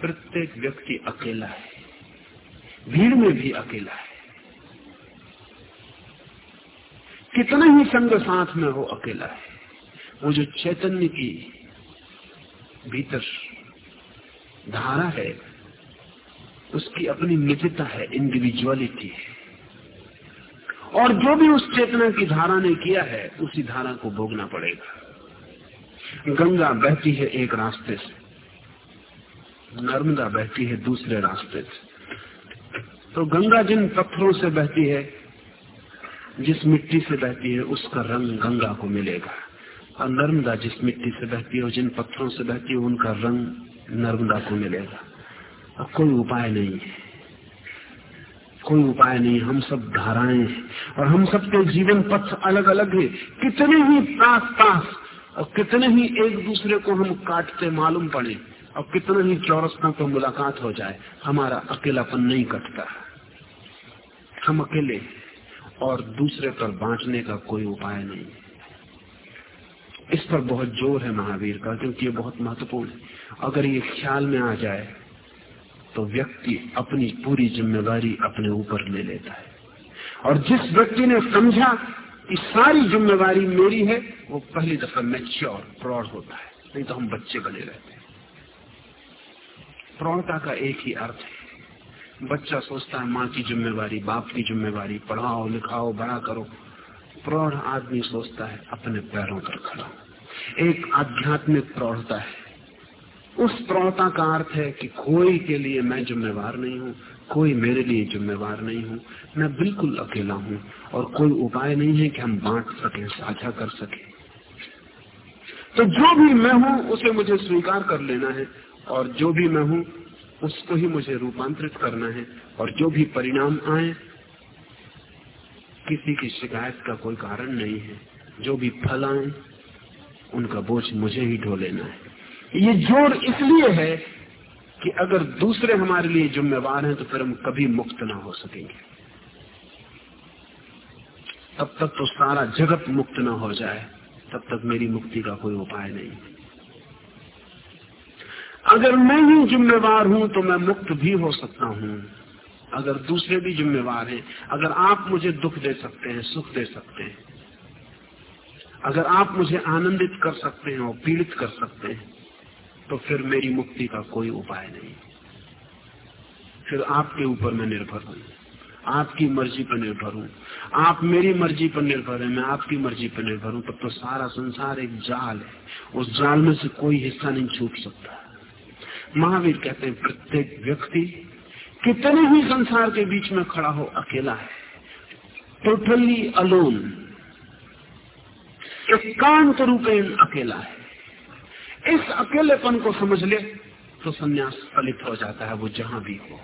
प्रत्येक व्यक्ति अकेला है। भीड़ में भी अकेला है। कितना ही संग साथ में हो, अकेला है। वो जो चैतन्य की भीतर धारा है, उसकी अपनी निजता है इंडिविजुअलिटी है। और जो भी उस चेतना की धारा ने किया है, उसी धारा को भोगना पड़ेगा। गंगा बहती है एक रास्ते से, नर्मदा बहती है दूसरे रास्ते से। तो गंगा जिन पत्थरों से बहती है, जिस मिट्टी से बहती है, उसका रंग गंगा को मिलेगा। और नर्मदा जिस मिट्टी से बहती है और जिन पत्थरों से बहती है, उनका रंग नर्मदा को मिलेगा। और कोई उपाय नहीं है। कोई उपाय नहीं हम सब धाराएँ हैं। और हम सबके जीवन पथ अलग अलग है। कितने ही पास पास और कितने ही एक दूसरे को हम काटते मालूम पड़े। और कितने ही चौरस्तों पर मुलाकात हो जाए, हमारा अकेलापन नहीं कटता। हम अकेले और दूसरे पर बांटने का कोई उपाय नहीं। इस पर बहुत ज़ोर है महावीर का, क्योंकि ये बहुत महत्वपूर्ण है। अगर ये ख्याल में आ जाए तो व्यक्ति अपनी पूरी ज़िम्मेदारी अपने ऊपर ले लेता है। और जिस व्यक्ति ने समझा कि सारी जिम्मेवारी मेरी है, वो पहली दफ़ा मैच्योर प्रौढ़ होता है। नहीं तो हम बच्चे बने रहते हैं। प्रौढ़ता का एक ही अर्थ है। बच्चा सोचता है, माँ की जिम्मेवारी, बाप की जिम्मेवारी, पढ़ाओ, लिखाओ, बड़ा करो। प्रौढ़ आदमी सोचता है, अपने पैरों पर खड़ा। एक आध्यात्मिक प्रौढ़ता है। उस प्रौढ़ता का अर्थ है कि कोई के लिए मैं जिम्मेवार नहीं हूँ, कोई मेरे लिए जिम्मेवार नहीं हूँ, मैं बिल्कुल अकेला हूँ और कोई उपाय नहीं है कि हम बांट सके, साझा कर सके। तो जो भी मैं हूँ, उसे मुझे स्वीकार कर लेना है। और जो भी मैं हूँ, उसको ही मुझे रूपांतरित करना है और जो भी परिणाम आए, किसी की शिकायत का कोई कारण नहीं है। जो भी फल आए, उनका बोझ मुझे ही ढो लेना है। ये ज़ोर इसलिए है कि अगर दूसरे हमारे लिए जिम्मेवार हैं तो फिर हम कभी मुक्त ना हो सकेंगे। तब तक तो सारा जगत मुक्त ना हो जाए, तब तक मेरी मुक्ति का कोई उपाय नहीं। अगर मैं ही जिम्मेवार हूँ तो मैं मुक्त भी हो सकता हूँ। अगर दूसरे भी जिम्मेवार हैं, अगर आप मुझे दुख दे सकते हैं, सुख दे सकते हैं, अगर आप मुझे आनंदित कर सकते हैं और पीड़ित कर सकते हैं तो फिर मेरी मुक्ति का कोई उपाय नहीं। फिर आपके ऊपर मैं निर्भर हूँ। आपकी मर्ज़ी पर निर्भर हूँ। आप मेरी मर्ज़ी पर निर्भर है, मैं आपकी मर्ज़ी पर निर्भर हूँ। तब तो सारा संसार एक जाल है। उस जाल में से कोई हिस्सा नहीं छूट सकता। महावीर कहते हैं, प्रत्येक व्यक्ति कितने ही संसार के बीच में खड़ा हो, अकेला है। टोटली अलोन एकांत रूपेण अकेला है। इस अकेलेपन को समझ ले तो सन्यास फलित हो जाता है, वो जहाँ भी हो।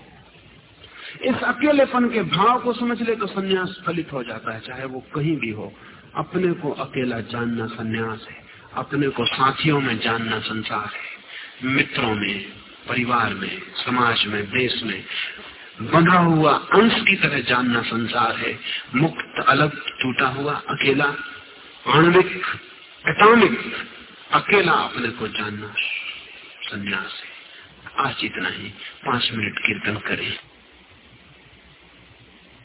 इस अकेलेपन के भाव को समझ ले तो सन्यास फलित हो जाता है, चाहे वो कहीं भी हो। अपने को अकेला जानना सन्यास है। अपने को साथियों में जानना संसार है। मित्रों में, परिवार में, समाज में, देश में, बंधा हुआ अंश की तरह जानना संसार है। मुक्त, अलग, टूटा हुआ, अकेला, आणविक एटॉमिक अकेला अपने को जानना संन्यास है। आज इतना ही। पाँच मिनट कीर्तन करें।